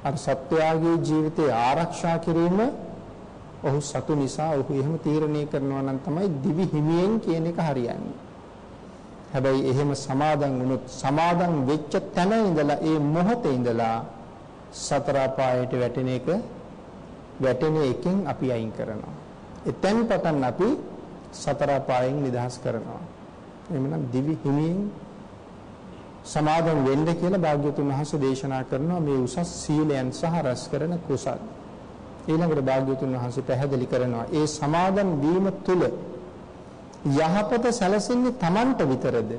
අර සත්වයාගේ ජීවිතය ආරක්ෂා කිරීම ඔහු සතු නිසා ඔහු එහෙම තීරණය කරනවා නම් තමයි දිවි හිමියෙන් කියන එක හරියන්නේ. හැබැයි එහෙම සමාදන් වුණොත් සමාදන් වෙච්ච තැන ඉඳලා ඒ මොහොතේ ඉඳලා සතර අපායට වැටෙන එක වැටෙන එකෙන් අපි අයින් කරනවා. එතෙන් පටන් අපි සතර අපායෙන් නිදහස් කරනවා. එhmenan දිවි හිමියෙන් සමාදන් වෙන්න කියලා භාග්‍යතුන් වහන්සේ දේශනා කරනවා මේ උසස් සීලයන් සහ රැස් කරන කුසල්. ඊළඟට භාග්‍යතුන් වහන්සේ පැහැදිලි කරනවා ඒ සමාදන් වීම තුළ යහපත සැලසෙන්නේ Tamanට විතරද?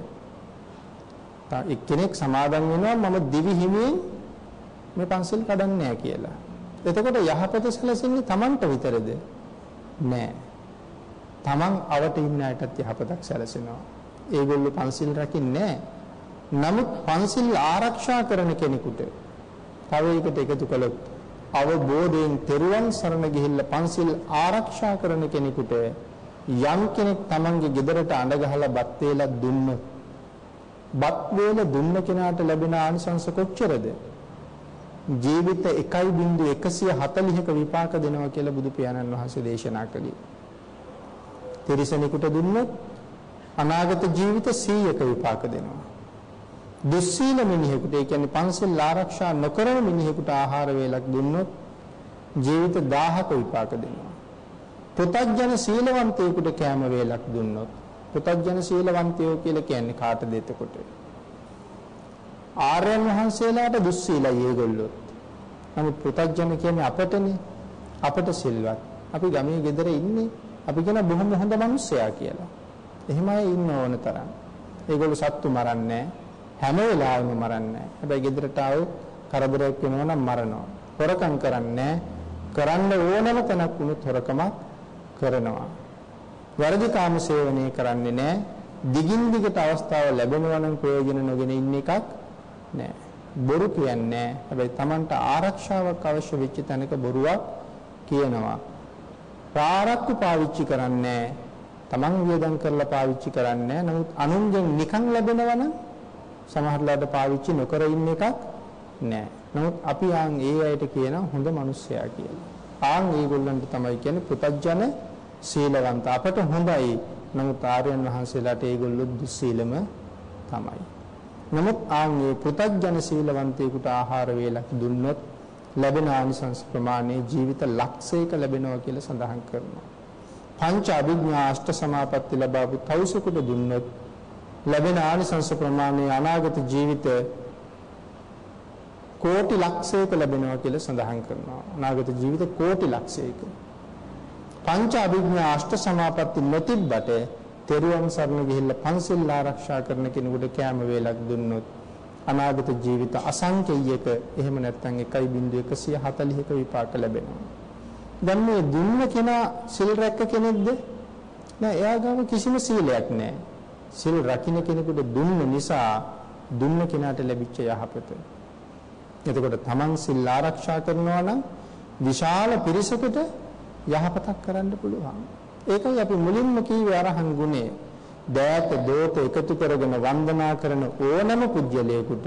එක්කෙනෙක් සමාදන් වෙනවා මම දිවි හිමියෙන් මේ පන්සල් කඩන්නේ නැහැ කියලා. එතකොට යහපත සැලසෙන්නේ Tamanට විතරද? නෑ. Taman අවට ඉන්න අයටත් යහපතක් සැලසෙනවා. ඒගොල්ලෝ පන්සිල් රකින්නේ නමුත් පන්සිල් ආරක්ෂා කරන කෙනෙකුට තව එකට එකතු කළොත් අවබෝධයෙන් තෙරුවන් සරණ ගිහිල්ලා පන්සිල් ආරක්ෂා කරන කෙනෙකුට යම් කෙනෙක් Tamanගේ ගෙදරට අඬ ගහලා බත් වේලක් දුන්නොත් බත් වේල දුන්න කෙනාට ලැබෙන ආනිසංස කොච්චරද? ජීවිත 1.140ක විපාක දෙනවා කියලා බුදු පියාණන් වහන්සේ දේශනා කළේ. තිරිසනෙකුට දුන්නොත් අනාගත ජීවිත 100ක විපාක දෙනවා. දුස්සීල මිනිහෙකුට ඒ කියන්නේ පන්සල් ආරක්ෂා නොකරන මිනිහෙකුට ආහාර වේලක් දුන්නොත් ජීවිත 1000ක විපාක දෙනවා. පුතග්ජන සීලවන්තයෙකුට කැම වේලක් දුන්නොත් පුතග්ජන සීලවන්තයෝ කියලා කියන්නේ කාටද එතකොට? ආර්යයන් වහන්සේලාට දුස්සීලයි ඒගොල්ලෝ. නමුත් පුතග්ජන කියන්නේ අපටනේ. අපට සිල්වත්. අපි ගමේ ගෙදර ඉන්නේ. අපි කියන බොහොම හොඳ මිනිස්සයා කියලා. එහෙමයි ඉන්න ඕන තරම්. ඒගොල්ලෝ සත්තු මරන්නේ හැම වෙලාවෙම මරන්නේ හැබැයි ගෙදරට ආව කරදරයක් වෙනවා නම් මරනවා. හොරකම් කරන්නේ කරන්න ඕනම තැනක් වුණොත් හොරකමක් කරනවා. වැරදි කාම සේවනය කරන්නේ නැහැ. දිගින් දිගට අවස්ථාව ලැබෙනවා නම් ප්‍රයෝජන නොගෙන ඉන්න එකක් නෑ. බොරු කියන්නේ හැබැයි Tamanට ආරක්ෂාවක් අවශ්‍ය වෙච්ච තැනක බොරුවක් කියනවා. පාරක්කු පාවිච්චි කරන්නේ Taman වියදම් කරලා පාවිච්චි කරන්නේ නමුත් අනුන්ගෙන් නිකන් ලැබෙනවා නම් සමහරట్లాට පාවිච්චි නොකර ඉන්න එකක් නෑ. නමුත් අපි ආන් ඒ අයට කියන හොඳ මිනිස්සයා කියලා. ආන් ඒගොල්ලන්ට තමයි කියන්නේ පුතඥ සීලවන්ත අපට හොඳයි. නමුත් ආර්යයන් වහන්සේලාට ඒගොල්ලෝ දුස්සීලම තමයි. නමුත් ආන්ගේ පුතඥ සීලවන්තයෙකුට ආහාර වේලක් දුන්නොත් ලැබෙන ආනිසංස ප්‍රමාණය ජීවිත ලක්ෂයක ලැබෙනවා කියලා සඳහන් කරනවා. පංච අභිඥා අෂ්ට සමාපatti ලැබපු තවුසෙකුට දුන්නොත් ලැබෙන ආනිසංස ප්‍රමාණය අනාගත ජීවිත කෝටි ලක්ෂයක ලැබෙනවා කියලා සඳහන් කරනවා. අනාගත ජීවිත කෝටි ලක්ෂයක. පංච අභිඥා අෂ්ට සමාපatti නොතිබ්බට තෙරුවන් සරණ ගිහිල්ලා පන්සිල් ආරක්ෂා කරන කෙනෙකුට කැම වේලක් දුන්නොත් අනාගත ජීවිත අසංකේයයක එහෙම නැත්නම් 1.140ක විපාක ලැබෙනවා. දැන් මේ දුන්න කෙනා සිල් රැක්ක කෙනෙක්ද? නෑ එයා ගාව කිසිම සීලයක් නෑ. සිල් රකින්න කෙනෙකුට දුන්න නිසා දුන්න කෙනාට ලැබිච්ච යහපත. එතකොට තමන් සිල් ආරක්ෂා කරනවා නම් විශාල පිරිසකට යහපතක් කරන්න පුළුවන්. ඒකයි අපි මුලින්ම කිව්වේ අරහන් ගුණය. දෑත දෝත එකතු කරගෙන වන්දනා කරන ඕනම පුජ්‍යලයකට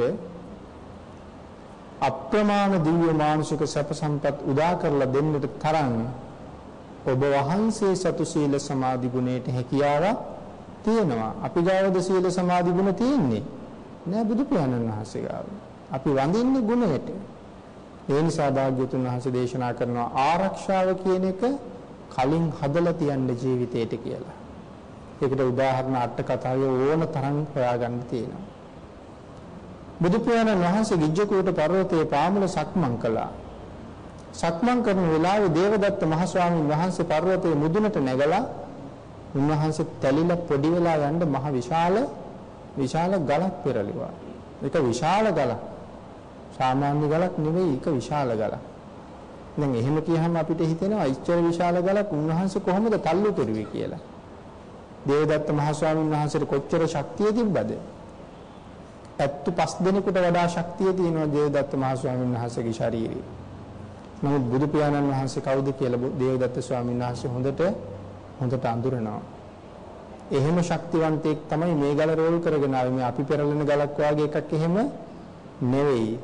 අප්‍රමාණ දිව්‍ය මානුෂික සැප සම්පත් උදා කරලා දෙන්නට තරම් ඔබ වහන්සේ සතු සීල සමාධි ගුණයට හැකියාවක් තියෙනවා. අපි ගාවද සීල සමාධි ගුණ තියෙන්නේ? නෑ බුදු පියාණන් වහන්සේ ගාව. අපි වඳින්නේ ගුණයට. ඒ නිසා භාග්‍යතුන් වහන්සේ දේශනා කරනවා ආරක්ෂාව කියන එක කලින් හදලා තියන්න ජීවිතේට කියලා. ඒකට උදාහරණ අට කතාවේ ඕන තරම් හොයාගන්න තියෙනවා. බුදු පියාණන් වහන්සේ ගිජ්ජකූට පර්වතයේ පාමුල සක්මන් කළා. සක්මන් කරන වෙලාවේ දේවදත්ත මහ ස්වාමීන් වහන්සේ පර්වතයේ මුදුනට නැගලා උන්වහන්සේ තැලිලා පොඩි වෙලා යන්න මහ විශාල විශාල ගලක් පෙරළුවා. ඒක විශාල ගලක්. සාමාන්‍ය ගලක් නෙවෙයි ඒක විශාල ගලක්. දැන් එහෙම කියහම අපිට හිතෙනවා ඉච්ඡර විශාල ගලක් උන්වහන්සේ කොහොමද තල්ලු කෙරුවේ කියලා. දේවදත්ත මහ ස්වාමීන් වහන්සේට කොච්චර ශක්තිය තිබ්බද? ඇත්තු පස් දෙනෙකුට වඩා ශක්තිය තියෙනවා දේවදත්ත මහ ස්වාමීන් වහන්සේගේ ශරීරයේ. නමුත් බුදු පියාණන් වහන්සේ කවුද කියලා දේවදත්ත ස්වාමීන් වහන්සේ හොඳට හොඳට අඳුරනවා. එහෙම ශක්තිවන්තයෙක් තමයි මේ ගල රෝල් කරගෙන ආවේ. මේ අපි පෙරලෙන ගලක් වගේ එකක් එහෙම නෙවෙයි.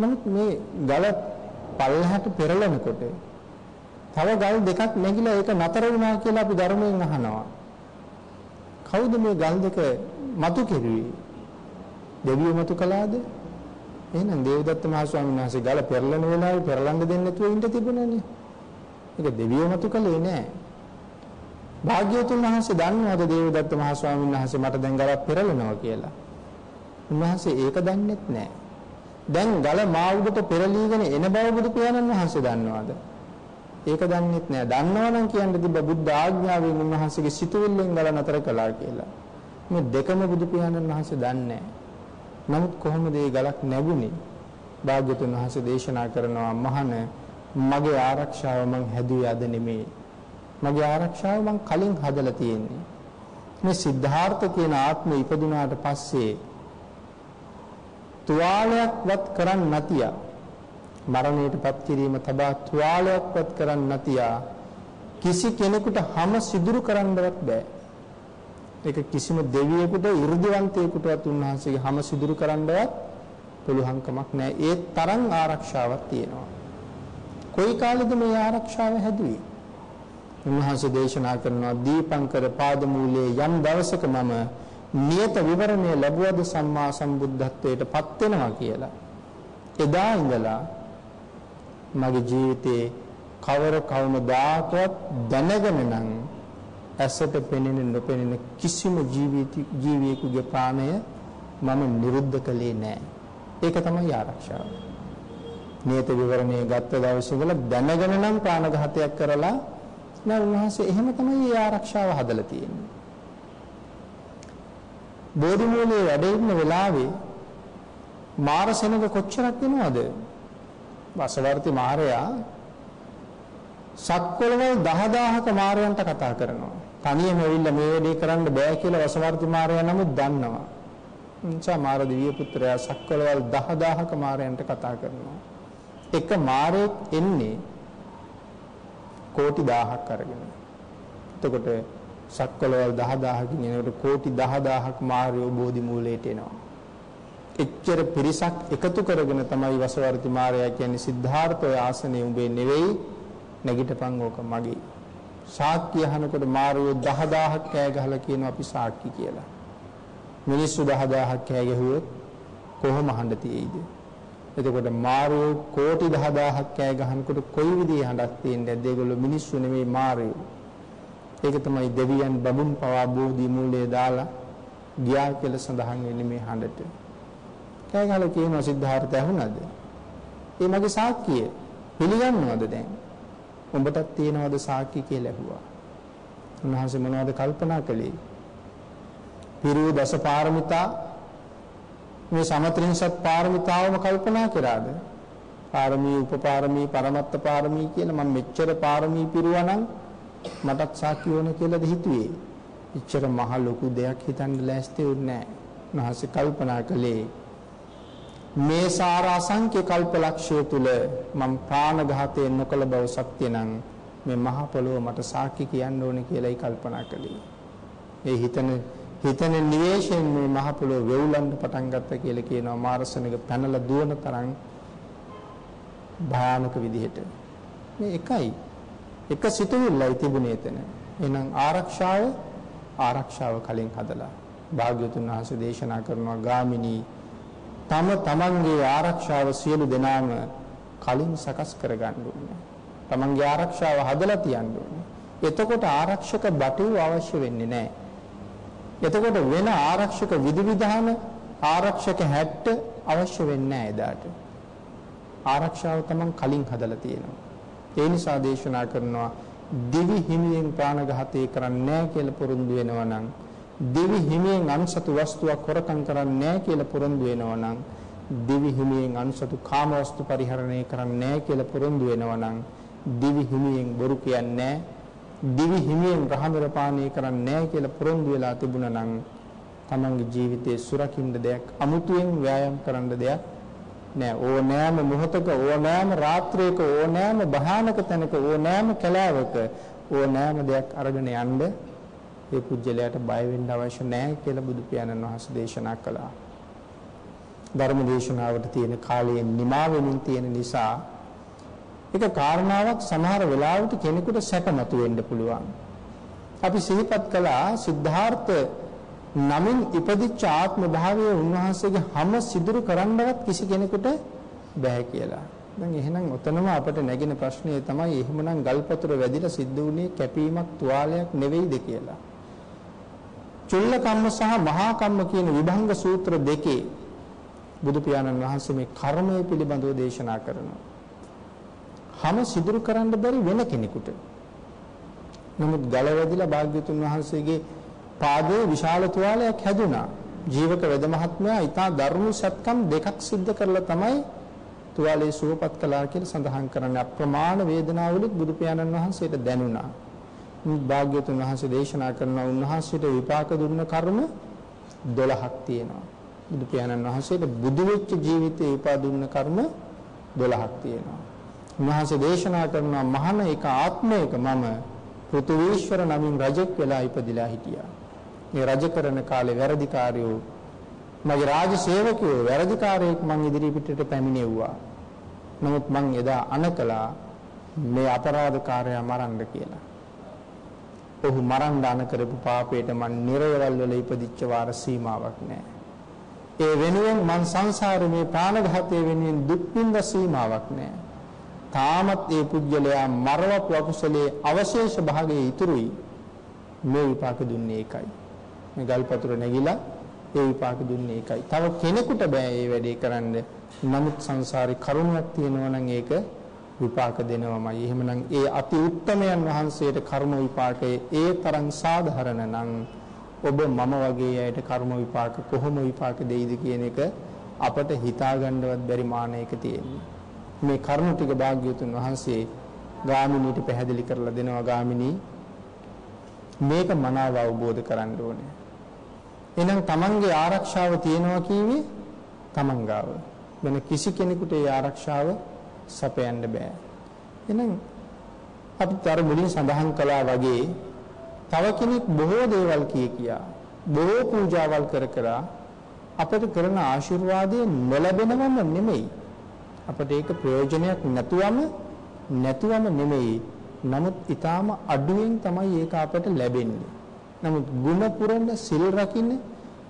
නමුත් මේ ගල පල්ලහැට පෙරලනකොට තව ගල් දෙකක් නැගිලා ඒක නතර වුණා කියලා අපි ධර්මයෙන් අහනවා. කවුද මේ ගල් දෙක මතු කෙරුවේ? දෙවියෝ මතු කළාද? එහෙනම් දේවදත්ත මහ ස්වාමීන් වහන්සේ ගල පෙරලන වෙලාවේ පෙරලන්න දෙන්නේ නැතුව ඉඳ තිබුණානේ. ඒක දෙවියෝ මතු කළේ නෑ. භාග්‍යවතුන් වහන්සේ දන්නවද දේවදත්ත මහ ස්වාමීන් වහන්සේ මට දැන් ගලක් පෙරලනවා කියලා? උන්වහන්සේ ඒක දන්නෙත් නෑ. දැන් ගල මා උඩට පෙරලීගෙන එන බව බුදු පියාණන් වහන්සේ දන්නවද? ඒක දන්නෙත් නෑ. දන්නවනම් කියන්න තිබ්බ බුද්ධ ආඥාවෙන් උන්වහන්සේගේ සිතුවිල්ලෙන් ගල නතර කළා කියලා. මේ දෙකම බුදු පියාණන් වහන්සේ දන්නේ නමුත් කොහොමද මේ ගලක් නැගුණේ? භාග්‍යතුන් වහන්සේ දේශනා කරනවා මහණ මගේ ආරක්ෂාව මං හැදුවේ අද නෙමෙයි. මගේ ආරක්ෂාව මං කලින් හදලා තියෙන්නේ. මේ සිද්ධාර්ථ කියන ආත්මය ඉපදුනාට පස්සේ තුවාලයක්වත් කරන්න නැතියා මරණයටපත් කිරීම තබා තුවාලයක්වත් කරන්න නැතියා කිසි කෙනෙකුට හැම සිදුරු කරන්නවත් බෑ. ඒක කිසිම දෙවියෙකුට 이르දිවන්තයෙකුටවත් උන්වහන්සේගේ හැම සිදුරු කරන්නවත් පුළුවන්කමක් නැහැ. ඒ තරම් ආරක්ෂාවක් තියෙනවා. කොයි කාලෙද මේ ආරක්ෂාව හැදුවේ? උන්වහන්සේ දේශනා කරනවා දීපංකර පාදමූලයේ යම් දවසක මම නියත විවරණය ලැබුවද සම්මා සම්බුද්ධත්වයට පත් වෙනවා කියලා. එදා ඉඳලා මගේ ජීවිතේ කවර කවමදාකවත් දැනගෙන නම් ඇසට පෙනෙන නොපෙනෙන කිසිම ජීවියෙකුගේ ප්‍රාණය මම නිරුද්ධ කළේ නැහැ. ඒක තමයි ආරක්ෂාව. නියත විවරණයේ ගත්ත දවසේ ඉඳලා දැනගෙන නම් ප්‍රාණඝාතයක් කරලා නෑ උන්වහන්සේ එහෙම තමයි මේ ආරක්ෂාව හදලා තියෙන්නේ. බෝධි මූලයේ වැඩ ඉන්න වෙලාවේ මාරසෙනග කොච්චරක් වෙනවද? වසවර්ති මාරයා සක්වලවල් 10000ක මාරයන්ට කතා කරනවා. තනියම ඇවිල්ලා මේ වැඩේ කරන්න බෑ කියලා වසවර්ති මාරයා නමුත් දන්නවා. නිසා මාර දිව්‍ය පුත්‍රයා සක්වලවල් 10000ක මාරයන්ට කතා කරනවා. එක මාරෙක් එන්නේ කෝටි 1000ක් අරගෙන. එතකොට සක්වලවල් 10000කින් එනකොට කෝටි 10000ක් මාර්යෝ බෝධි මූලයට එනවා. එච්චර පිරිසක් එකතු කරගෙන තමයි වසවර්ති මාර්යා කියන්නේ සිද්ධාර්ථ ඔය ආසනේ උඹේ නෙවෙයි නැගිටපන් ඕක මගේ. සාක්කිය අහනකොට මාර්යෝ 10000ක් කෑ ගහලා කියනවා අපි සාක්කි කියලා. මිනිස්සු 10000ක් කෑ ගැහුවොත් කොහොම අහන්න තියෙයිද? එතකොට මාර්යෝ කෝටි 10000ක් කෑ ගහනකොට කොයි විදිහේ හඬක් තියෙන්නේ? ඒගොල්ලෝ මිනිස්සු නෙවෙයි මාර්යෝ. ඒක තමයි දෙවියන් බබුන් පවා බෝධි මූලයේ දාලා ගියා කියලා සඳහන් වෙන්නේ මේ හඬට. කෑ ගහලා කියනවා සිද්ධාර්ථ ඇහුණාද? ඒ මගේ සාක්කිය පිළිගන්නවද දැන්? උඹටත් තියනවද සාක්කි කියලා ඇහුවා. උන්වහන්සේ මොනවද කල්පනා කළේ? පිරු දස පාරමිතා මේ සමත්‍රිංසත් පාරමිතාවම කල්පනා කරාද? පාරමී උපපාරමී පරමත්ත පාරමී කියලා මම මෙච්චර පාරමී පිරුවා නම් මටත් සාක්ෂි ඕන කියලාද හිතුවේ. එච්චර මහ ලොකු දෙයක් හිතන්න ලෑස්ති වුණේ නැහැ. උන්වහන්සේ කල්පනා කළේ මේ සාර අසංඛ්‍ය කල්පලක්ෂය තුල මම ප්‍රාණඝාතය නොකළ බව සත්‍ය නම් මේ මහ පොළොව මට සාක්ෂි කියන්න ඕනේ කියලායි කල්පනා කළේ. ඒ හිතන හිතන නිවේශයෙන් මේ මහ පොළොව වෙවුලන්න පටන් ගත්තා කියලා කියනවා මාරසනික පැනලා දුවන තරම් භයානක විදිහට. මේ එකයි. එක සිතුවිල්ලයි තිබුණේ එතන. එහෙනම් ආරක්ෂාව ආරක්ෂාව කලින් හදලා භාග්‍යතුන් වහන්සේ දේශනා කරනවා ගාමිනී තම තමන්ගේ ආරක්ෂාව සියලු දෙනාම කලින් සකස් කරගන්න ඕනේ. තමන්ගේ ආරක්ෂාව හදලා තියන්න ඕනේ. එතකොට ආරක්ෂක බටුව අවශ්‍ය වෙන්නේ නැහැ. එතකොට වෙන ආරක්ෂක විධිවිධාන ආරක්ෂක හැට්ට අවශ්‍ය වෙන්නේ නැහැ එදාට. ආරක්ෂාව තමන් කලින් හදලා තියෙනවා. ඒ නිසා දේශනා කරනවා දිවි හිමියෙන් ප්‍රාණඝාතය කරන්නේ නැහැ කියලා පොරොන්දු වෙනවා නම් දිවි හිමියෙන් අන්සතු වස්තුවක් හොරකම් කරන්නේ නැහැ කියලා පොරොන්දු වෙනවා නම් දිවි හිමියෙන් අන්සතු කාම වස්තු පරිහරණය කරන්නේ නැහැ කියලා පොරොන්දු වෙනවා නම් දිවි හිමියෙන් බොරු කියන්නේ දිවි හිමියෙන් රහමර පානය කරන්නේ නැහැ කියලා පොරොන්දු වෙලා තිබුණා නම් තමන්ගේ ජීවිතේ සුරකින්න දෙයක් අමුතුවෙන් ව්‍යායාම් කරන්න දෙයක් නෑ ඕනෑම මොහොතක ඕනෑම රාත්‍රියක ඕනෑම භයානක තැනක ඕනෑම කලාවක ඕනෑම දෙයක් අරගෙන යන්න ඒ පුජ්‍යලයට බය වෙන්න අවශ්‍ය නැහැ කියලා බුදු පියාණන් වහන්සේ දේශනා කළා. ධර්ම දේශනාවට තියෙන කාලයෙන් නිමා වෙමින් තියෙන නිසා ඒක කාරණාවක් සමහර වෙලාවට කෙනෙකුට සැකමතු වෙන්න පුළුවන්. අපි සිහිපත් කළා සිද්ධාර්ථ නමින් ඉපදිච්ච ආත්ම භාවයේ උන්වහන්සේගේ හැම සිදුරු කරන්නවත් කිසි කෙනෙකුට බෑ කියලා. දැන් එහෙනම් ඔතනම අපිට නැගින ප්‍රශ්නේ තමයි එහෙමනම් ගල්පතුර වැදිලා සිද්ධ වුණේ කැපීමක් තුවාලයක් නෙවෙයිද කියලා. චුල්ල කම්ම සහ මහා කම්ම කියන විභංග සූත්‍ර දෙකේ බුදු පියාණන් වහන්සේ මේ කර්මය පිළිබඳව දේශනා කරනවා. හැම සිදුරු කරන්න බැරි වෙන කෙනෙකුට. නමුත් ගල වැදිලා භාග්‍යතුන් වහන්සේගේ පාදයේ විශාල තුවාලයක් හැදුනා. ජීවක වෙද මහත්මයා ඊටා දරුණු සත්කම් දෙකක් සිද්ධ කරලා තමයි තුවාලේ සුවපත් කළා කියලා සඳහන් කරන්නේ අප්‍රමාණ වේදනාවලුත් බුදු පියාණන් වහන්සේට දැනුණා. භාග්‍යතුන් වහන්සේ දේශනා කරන උන්වහන්සේට විපාක දුන්න කර්ම 12ක් තියෙනවා. බුදු පියාණන් වහන්සේට බුදු වෙච්ච ජීවිතේ විපාක දුන්න කර්ම 12ක් තියෙනවා. උන්වහන්සේ දේශනා කරනවා මහාන එක ආත්මයක මම පෘථුවීශ්වර නමින් රජෙක් වෙලා ඉපදිලා හිටියා. මේ රජ කරන කාලේ වැරදිකාරයෝ මගේ රාජ සේවකයෝ වැරදිකාරයෙක් මං ඉදිරි පිටට පැමිණෙව්වා. නමුත් මං එදා අනකලා මේ අපරාධකාරයා මරන්න කියලා. ඔහු මරන්න අන කරපු පාපයට මං නිරයවල් වල ඉපදිච්ච වාර සීමාවක් නැහැ. ඒ වෙනුවෙන් මං සංසාරේ මේ ප්‍රාණඝාතයේ වෙනුවෙන් දුක් විඳ සීමාවක් නැහැ. තාමත් ඒ පුජ්‍යලයා මරවපු අකුසලයේ අවශේෂ භාගයේ ඉතුරුයි. මේ විපාක දුන්නේ ඒකයි. මේ ගල්පතුර නැගිලා ඒ විපාක දුන්නේ ඒකයි. තව කෙනෙකුට බෑ මේ වැඩේ කරන්න. නමුත් සංසාරේ කරුණක් තියෙනවා නම් ඒක විපාක දෙනවමයි. එහෙමනම් ඒ අති උත්තමයන් වහන්සේට කර්ම විපාකයේ ඒ තරම් සාධාරණ නම් ඔබ මම වගේ අයට කර්ම විපාක කොහොම විපාක දෙයිද කියන එක අපට හිතාගන්නවත් බැරි මානයක තියෙනවා. මේ කරුණ ටික භාග්‍යවතුන් වහන්සේ ගාමිනීට පැහැදිලි කරලා දෙනවා ගාමිනී මේක මනාව අවබෝධ කරගන්න ඕනේ. එහෙනම් තමන්ගේ ආරක්ෂාව තියෙනවා කියවේ තමන් ගාව. වෙන කිසි කෙනෙකුට ඒ ආරක්ෂාව සපයන්න බෑ. එහෙනම් අපි තර මුලින් සඳහන් කළා වගේ තව කෙනෙක් බොහෝ දේවල් කිය කියා බොහෝ පූජාවල් කර කර අපට කරන ආශිර්වාදය නොලැබෙනවම නෙමෙයි අපට ඒක ප්‍රයෝජනයක් නැතුවම නැතුවම නෙමෙයි. නමුත් ඊටාම අඩුවෙන් තමයි ඒක අපට ලැබෙන්නේ. නමුත් ಗುಣ පුරන සිල් රකින්න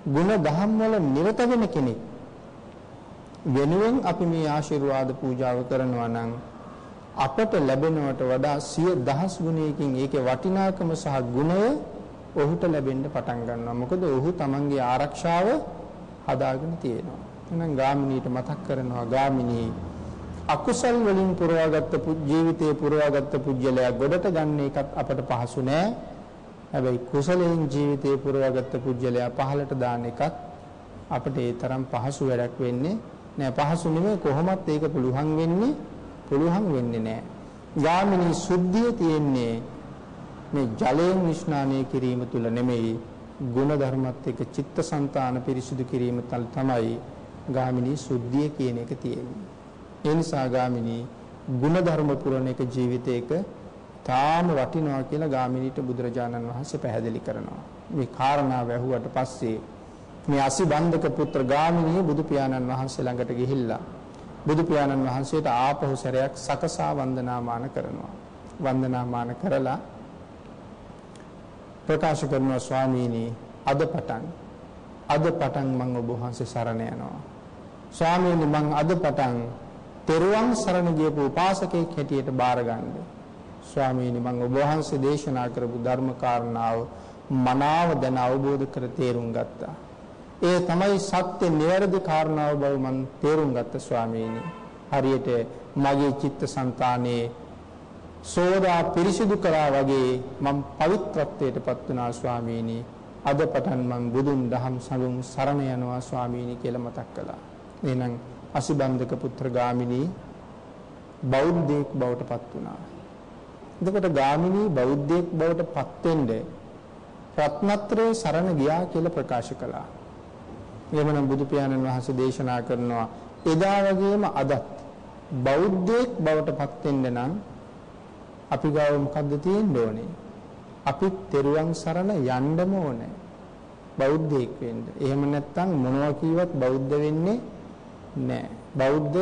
ಗುಣ දහම් වල නිරත වෙන කෙනෙක් වෙනුවෙන් අපි මේ ආශිර්වාද පූජාව කරනවා නම් අපට ලැබෙනවට වඩා සිය දහස් ගුණයකින් ඒකේ වටිනාකම සහ ගුණය ඔහුට ලැබෙන්න පටන් ගන්නවා. මොකද ඔහු තමන්ගේ ආරක්ෂාව හදාගෙන තියෙනවා. එහෙනම් ගාමිනීට මතක් කරනවා ගාමිනී අකුසල් වලින් පුරවාගත්ත ජීවිතයේ පුරවාගත්ත පුජ්‍යලයා ගොඩට ගන්න එකත් අපට පහසු නෑ. හැබැයි කුසලයෙන් ජීවිතේ පුරවාගත්ත පුජ්‍යලයා පහලට දාන එකත් අපිට ඒ තරම් පහසු වැඩක් වෙන්නේ නෑ. පහසු නෙමෙයි කොහොමත් ඒක පුළුවන් වෙන්නේ පුළුවන් වෙන්නේ නෑ. ගාමිනී සුද්ධිය තියෙන්නේ මේ ජලයෙන් නිස්නානය කිරීම තුල නෙමෙයි ගුණ ධර්මත් එක්ක චිත්තසංතාන පිරිසුදු කිරීම තමයි ගාමිනී සුද්ධිය කියන එක තියෙන්නේ. ඒ නිසා ගාමිනී ಗುಣධර්ම පුරණ එක ජීවිතයක තාම වටිනවා කියලා ගාමිනීට බුදුරජාණන් වහන්සේ පැහැදිලි කරනවා. මේ කාරණාව ඇහුවට පස්සේ මේ අසිබන්ධක පුත්‍ර ගාමිනී බුදු පියාණන් වහන්සේ ළඟට ගිහිල්ලා බුදු පියාණන් වහන්සේට ආපහු සැරයක් සකසා වන්දනාමාන කරනවා. වන්දනාමාන කරලා ප්‍රකාශ කරනවා ස්වාමීනි අද පටන් අද පටන් මම ඔබ වහන්සේ සරණ යනවා. ස්වාමීනි මං අද පටන් තෙරුවන් සරණ ගියපු උපාසකෙක් හැටියට බාරගන්න. ස්වාමීනි මම ඔබ වහන්සේ දේශනා කරපු ධර්ම කාරණාව මනාව දැන අවබෝධ කර තේරුම් ගත්තා. ඒ තමයි සත්‍ය නිවැරදි කාරණාව බව මම තේරුම් ගත්ත ස්වාමීනි. හරියට මගේ චිත්තසංතානයේ සෝදා පිරිසිදු කරා වගේ මම පවිත්‍රත්වයටපත් වුණා ස්වාමීනි. අද පටන් මම බුදුන් දහම් සඟුන් සරණ යනවා ස්වාමීනි කියලා මතක් කළා. එහෙනම් අසිබන්ධක පුත්‍ර ගාමිණී බෞද්ධයෙක් බවට පත් වුණා. එතකොට ගාමිණී බෞද්ධයෙක් බවට පත් වෙන්න රත්නත්‍රයේ සරණ ගියා කියලා ප්‍රකාශ කළා. එහෙමනම් බුදු පියාණන් වහන්සේ දේශනා කරනවා එදා වගේම අදත් බෞද්ධයෙක් බවට පත් වෙන්න නම් අපි ගාව මොකද්ද තියෙන්න ඕනේ? අපි තෙරුවන් සරණ යන්නම ඕනේ. බෞද්ධයෙක් වෙන්න. එහෙම නැත්නම් මොනවා කීවත් බෞද්ධ වෙන්නේ නෑ. බෞද්ධ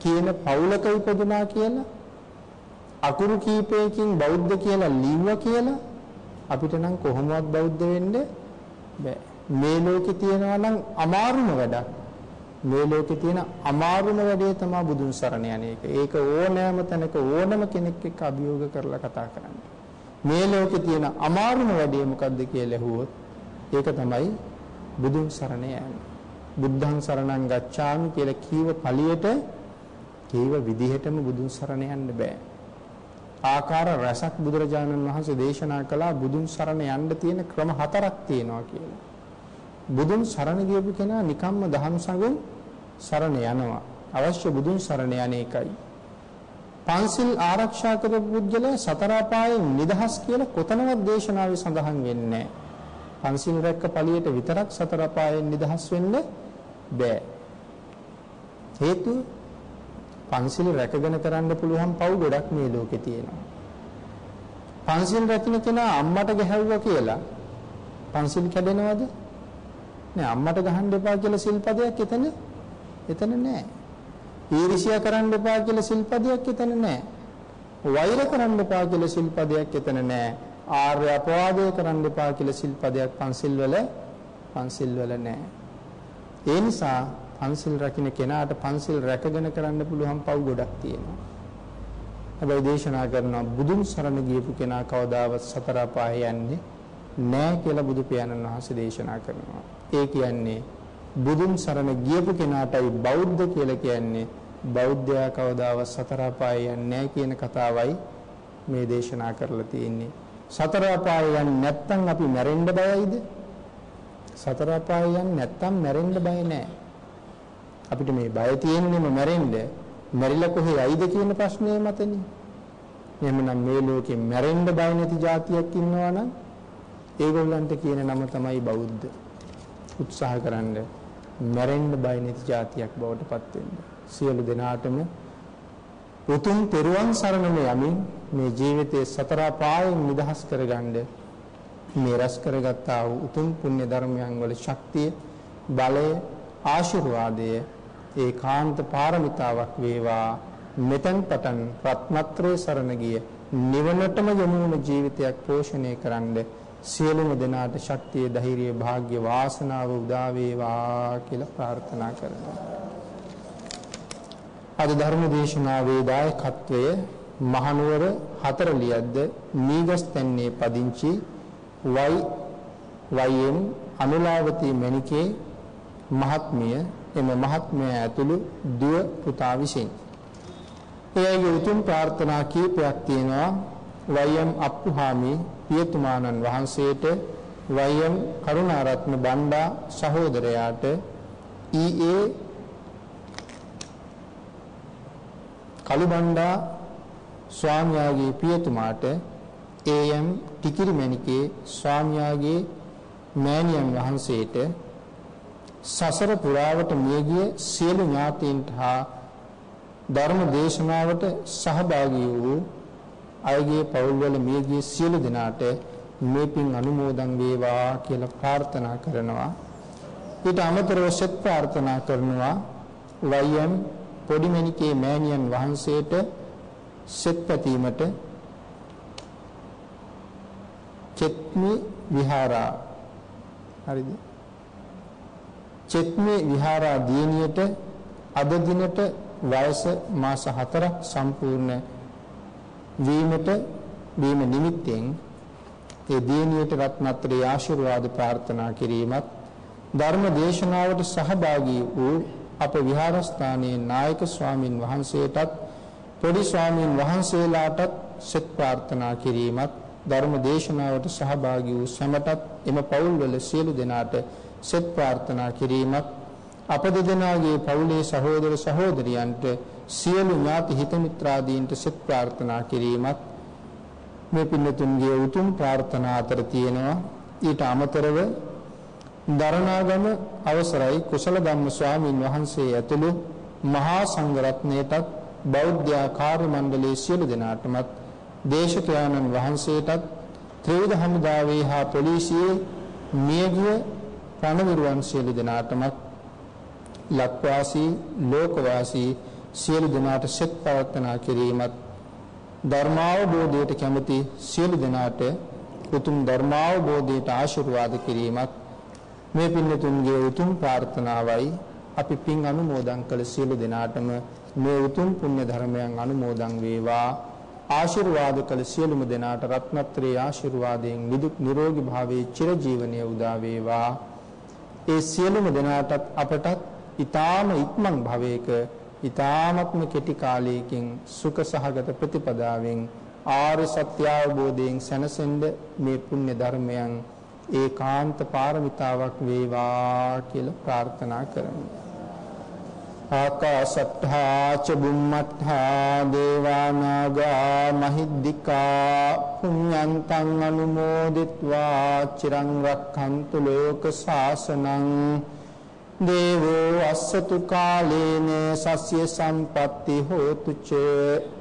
කියන පවුලක ඉපදුනා කියලා අකුරු කීපයකින් බෞද්ධ කියලා ලිව්වා කියලා අපිට නම් කොහොමවත් බෞද්ධ වෙන්න බෑ. මේ ලෝකේ තියනවා නම් අමාරුම වැඩක්. මේ ලෝකේ තියෙන අමාරුම වැඩේ තමයි බුදුන් සරණ යන එක. ඒක ඕනෑම තැනක ඕනම කෙනෙක් එක්ක අභියෝග කරලා කතා කරන්න. මේ ලෝකේ තියෙන අමාරුම වැඩේ මොකද්ද කියලා ඇහුවොත් ඒක තමයි බුදුන් සරණ යෑම. බුද්ධං සරණං ගච්ඡාමි කියලා කීව පළියට කීව විදිහටම බුදුන් සරණ යන්න බෑ. ආකාර රසක් බුදුරජාණන් වහන්සේ දේශනා කළා බුදුන් සරණ යන්න තියෙන ක්‍රම හතරක් තියෙනවා කියලා. බුදුන් සරණ ගියපු කෙනා නිකම්ම දහම් සංගුන් සරණ යනවා. අවශ්‍ය බුදුන් සරණ යන එකයි. පන්සිල් ආරක්ෂා කරපු පුද්ගලයා සතර අපායෙන් නිදහස් කියලා කොතනවත් දේශනාවේ සඳහන් වෙන්නේ නැහැ. පන්සිල් රැක්ක ඵලියට විතරක් සතර අපායෙන් නිදහස් වෙන්න බෑ. හේතුව පන්සිල් රැකගෙන කරන්න පුළුවන් පව් ගොඩක් මේ ලෝකේ තියෙනවා. පන්සිල් රැකින කෙනා අම්මට ගැහැව්වා කියලා පන්සිල් කැඩෙනවද? නෑ අම්මට ගහන්න එපා කියලා සිල්පදයක් එතන එතන නෑ. ඊර්ෂ්‍යා කරන්න එපා කියලා සිල්පදයක් එතන නෑ. වෛර කරන්න එපා කියලා සිල්පදයක් එතන නෑ. ආර්ය අපවාදය කරන්න එපා කියලා සිල්පදයක් පන්සිල් වල පන්සිල් වල නෑ. ඒ නිසා පන්සිල් රකින්න කෙනාට පන්සිල් රැකගෙන කරන්න පුළුවන් පව් ගොඩක් තියෙනවා. හැබැයි දේශනා කරනවා බුදුන් සරණ ගියපු කෙනා කවදාවත් සතර අපාය යන්නේ නෑ කියලා බුදු පියාණන් වහන්සේ දේශනා කරනවා. ඒ කියන්නේ බුදුන් සරණ ගියපු කෙනාටයි බෞද්ධ කියලා කියන්නේ බෞද්ධයා කවදාවත් සතර අපාය යන්නේ නැහැ කියන කතාවයි මේ දේශනා කරලා තියෙන්නේ. සතර අපාය යන්නේ නැත්තම් අපි මැරෙන්න බයයිද? සතර අපාය යන්නේ නැත්තම් මැරෙන්න බය නැහැ. අපිට මේ බය තියෙන්නේම මැරෙන්න. මැරිලා කොහේ යයිද කියන ප්‍රශ්නේ මතනේ. එහෙමනම් මේ ලෝකේ මැරෙන්න බය නැති જાතියක් ඉන්නවා නම් ඒගොල්ලන්ට කියන නම තමයි බෞද්ධ. උත්සාහ කරන්න මැරෙන්න බය නැති જાතියක් බවට පත් වෙන්න. සියලු දෙනාටම උතුම් තෙරුවන් සරණම යමින් මේ ජීවිතයේ සතර පායෙන් නිදහස් කරගන්න මේ රැස් කරගත්තා වූ උතුම් පුණ්‍ය ධර්මයන් වල ශක්තිය බලය ආශිර්වාදය ඒකාන්ත පාරමිතාවක් වේවා මෙතෙන් පටන් රත්නත්‍රයේ සරණ ගිය නිවනටම යොමු වුණු ජීවිතයක් පෝෂණය කරන්නේ සියලුම දෙනාට ශක්තිය ධෛර්යය වාග්ය වාසනාව උදා වේවා කියලා ප්‍රාර්ථනා කරනවා. අද ධර්ම දේශනාවේ දායකත්වය මහනුවර හතරලියද්ද මීගස්තැන්නේ පදිංචි වයි වයිඑම් අනුලාවතී මණිකේ මහත්මිය එම මහත්මයා ඇතුළු දුව පුතා විසින් එයගේ උතුම් ප්‍රාර්ථනා කීපයක් තියෙනවා වයිඑම් අප්පුහාමි පියතුමාණන් වහන්සේට වයිඑම් කරුණාරත්න බණ්ඩා සහෝදරයාට ඊ.ඒ. කළුබණ්ඩා ස්වාමියාගේ පියතුමාට ඒ.එම්. ටිකිරිමැණිකේ ස්වාමියාගේ මෑණියන් වහන්සේට සසර පුරාවට මියගිය සියලු ඥාතීන්ට හා ධර්ම දේශනාවට සහභාගී වූ අයගේ පවුල්වල මියගිය සියලු දෙනාට මේ පින් අනුමෝදන් වේවා කියලා ප්‍රාර්ථනා කරනවා. ඊට අමතරව සෙත් ප්‍රාර්ථනා කරනවා වයම් පොඩිමණිකේ මෑණියන් වහන්සේට සෙත් පැතීමට චෙත්මි විහාරා හරිද? චෙත්මි විහාරා දියණියට අද දිනට වයස මාස 4ක් සම්පූර්ණ වීමට වීම නිමිත්තෙන් ඒ දියණියට රත්නත්‍රයේ ආශිර්වාද ප්‍රාර්ථනා කිරීමත් ධර්ම දේශනාවට සහභාගී වූ අප විහාරස්ථානයේ නායක ස්වාමින් වහන්සේටත් පොඩි ස්වාමින් වහන්සේලාටත් සෙත් ප්‍රාර්ථනා කිරීමත් ධර්ම දේශනාවට සහභාගී වූ සැමටත් එම පවුල්වල සියලු දෙනාට සෙත් ප්‍රාර්ථනා කිරීමත් අප දෙදෙනාගේ පවුලේ සහෝදර සහෝදරියන්ට සියලු ඥාති හිත මිත්‍රාදීන්ට සෙත් ප්‍රාර්ථනා කිරීමත් මේ පින්නතුන්ගේ උතුම් ප්‍රාර්ථනා අතර තියෙනවා. ඊට අමතරව දරණාගම අවසරයි කුසල ධම්ම ස්වාමින් වහන්සේ ඇතුළු මහා සංඝරත්නයටත් බෞද්ධ කාර්ය මණ්ඩලයේ සියලු දෙනාටමත් දේශකයාණන් වහන්සේටත් ත්‍රිවිධ හමුදාවේ හා පොලිසියේ මියගිය රණවිරුවන් සියලු දෙනාටමත් ලක්වාසී ලෝකවාසී සියලු දෙනාට සෙත් පවත්නා කිරීමත් ධර්මාවබෝධයට කැමති සියලු දෙනාට උතුම් ධර්මාවබෝධයට ආශිර්වාද කිරීමත් මේ පින්නතුන්ගේ උතුම් ප්‍රාර්ථනාවයි. අපි පින් අනුමෝදන් කළ සියලු දෙනාටම මේ උතුම් පුණ්‍ය ධර්මයන් අනුමෝදන් වේවා. ආශිර්වාද කළ සියලුම දෙනාට රත්නත්‍රයේ ආශිර්වාදයෙන් නිදුක් නිරෝගී භාවයේ චිරජීවනයේ උදා වේවා. ඒ සියලුම දෙනාටත් අපටත් ඊ타ම ඉක්මන් භවයක ඊ타මත්ම කෙටි කාලයකින් සුඛ සහගත ප්‍රතිපදාවෙන් ආර්ය සත්‍ය අවබෝධයෙන් සැනසෙන්න මේ පුණ්‍ය ධර්මයන් ඒකාන්ත පාරමිතාවක් වේවා කියලා ප්‍රාර්ථනා කරමි. ආකාශට්ඨා ච බුම්මට්ඨා දේවානාගා මහිද්దికා පුඤ්ඤන්තං අනුමෝදිත්වා චිරං රක්ඛන්තු ලෝක ශාසනං දේවෝ අස්සතු කාලේන සස්්‍ය සම්පatti හෝතු ච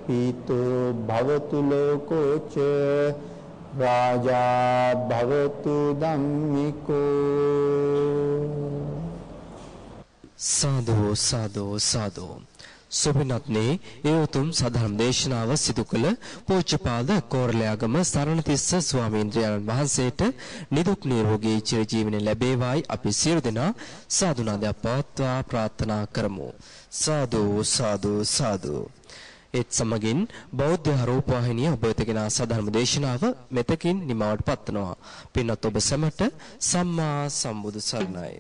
පීතෝ භවතු ලෝකෝ ච රාජා භවතු ධම්මිකෝ සාදු සාදු සාදු සුබිනත්නේ ඒ උතුම් සදහම් දේශනාව සිදු කළ පූජ්‍යපාද කෝරළයාගම සරණතිස්ස ස්වාමීන් වහන්සේට නිදුක් නිරෝගී චිරජීවනය ලැබේවායි අපි සියලු දෙනා සාදුනාදයක් පවත්වා ප්‍රාර්ථනා කරමු. සාදු සාදු සාදු ඒත් සමගින් බෞද්ධ රූපවාහිනිය ඔබ වෙතගෙන සදහම් දේශනාව මෙතකින් නිමවට පත්වනවා. පින්වත් ඔබ සැමට සම්මා සම්බුදු සරණයි.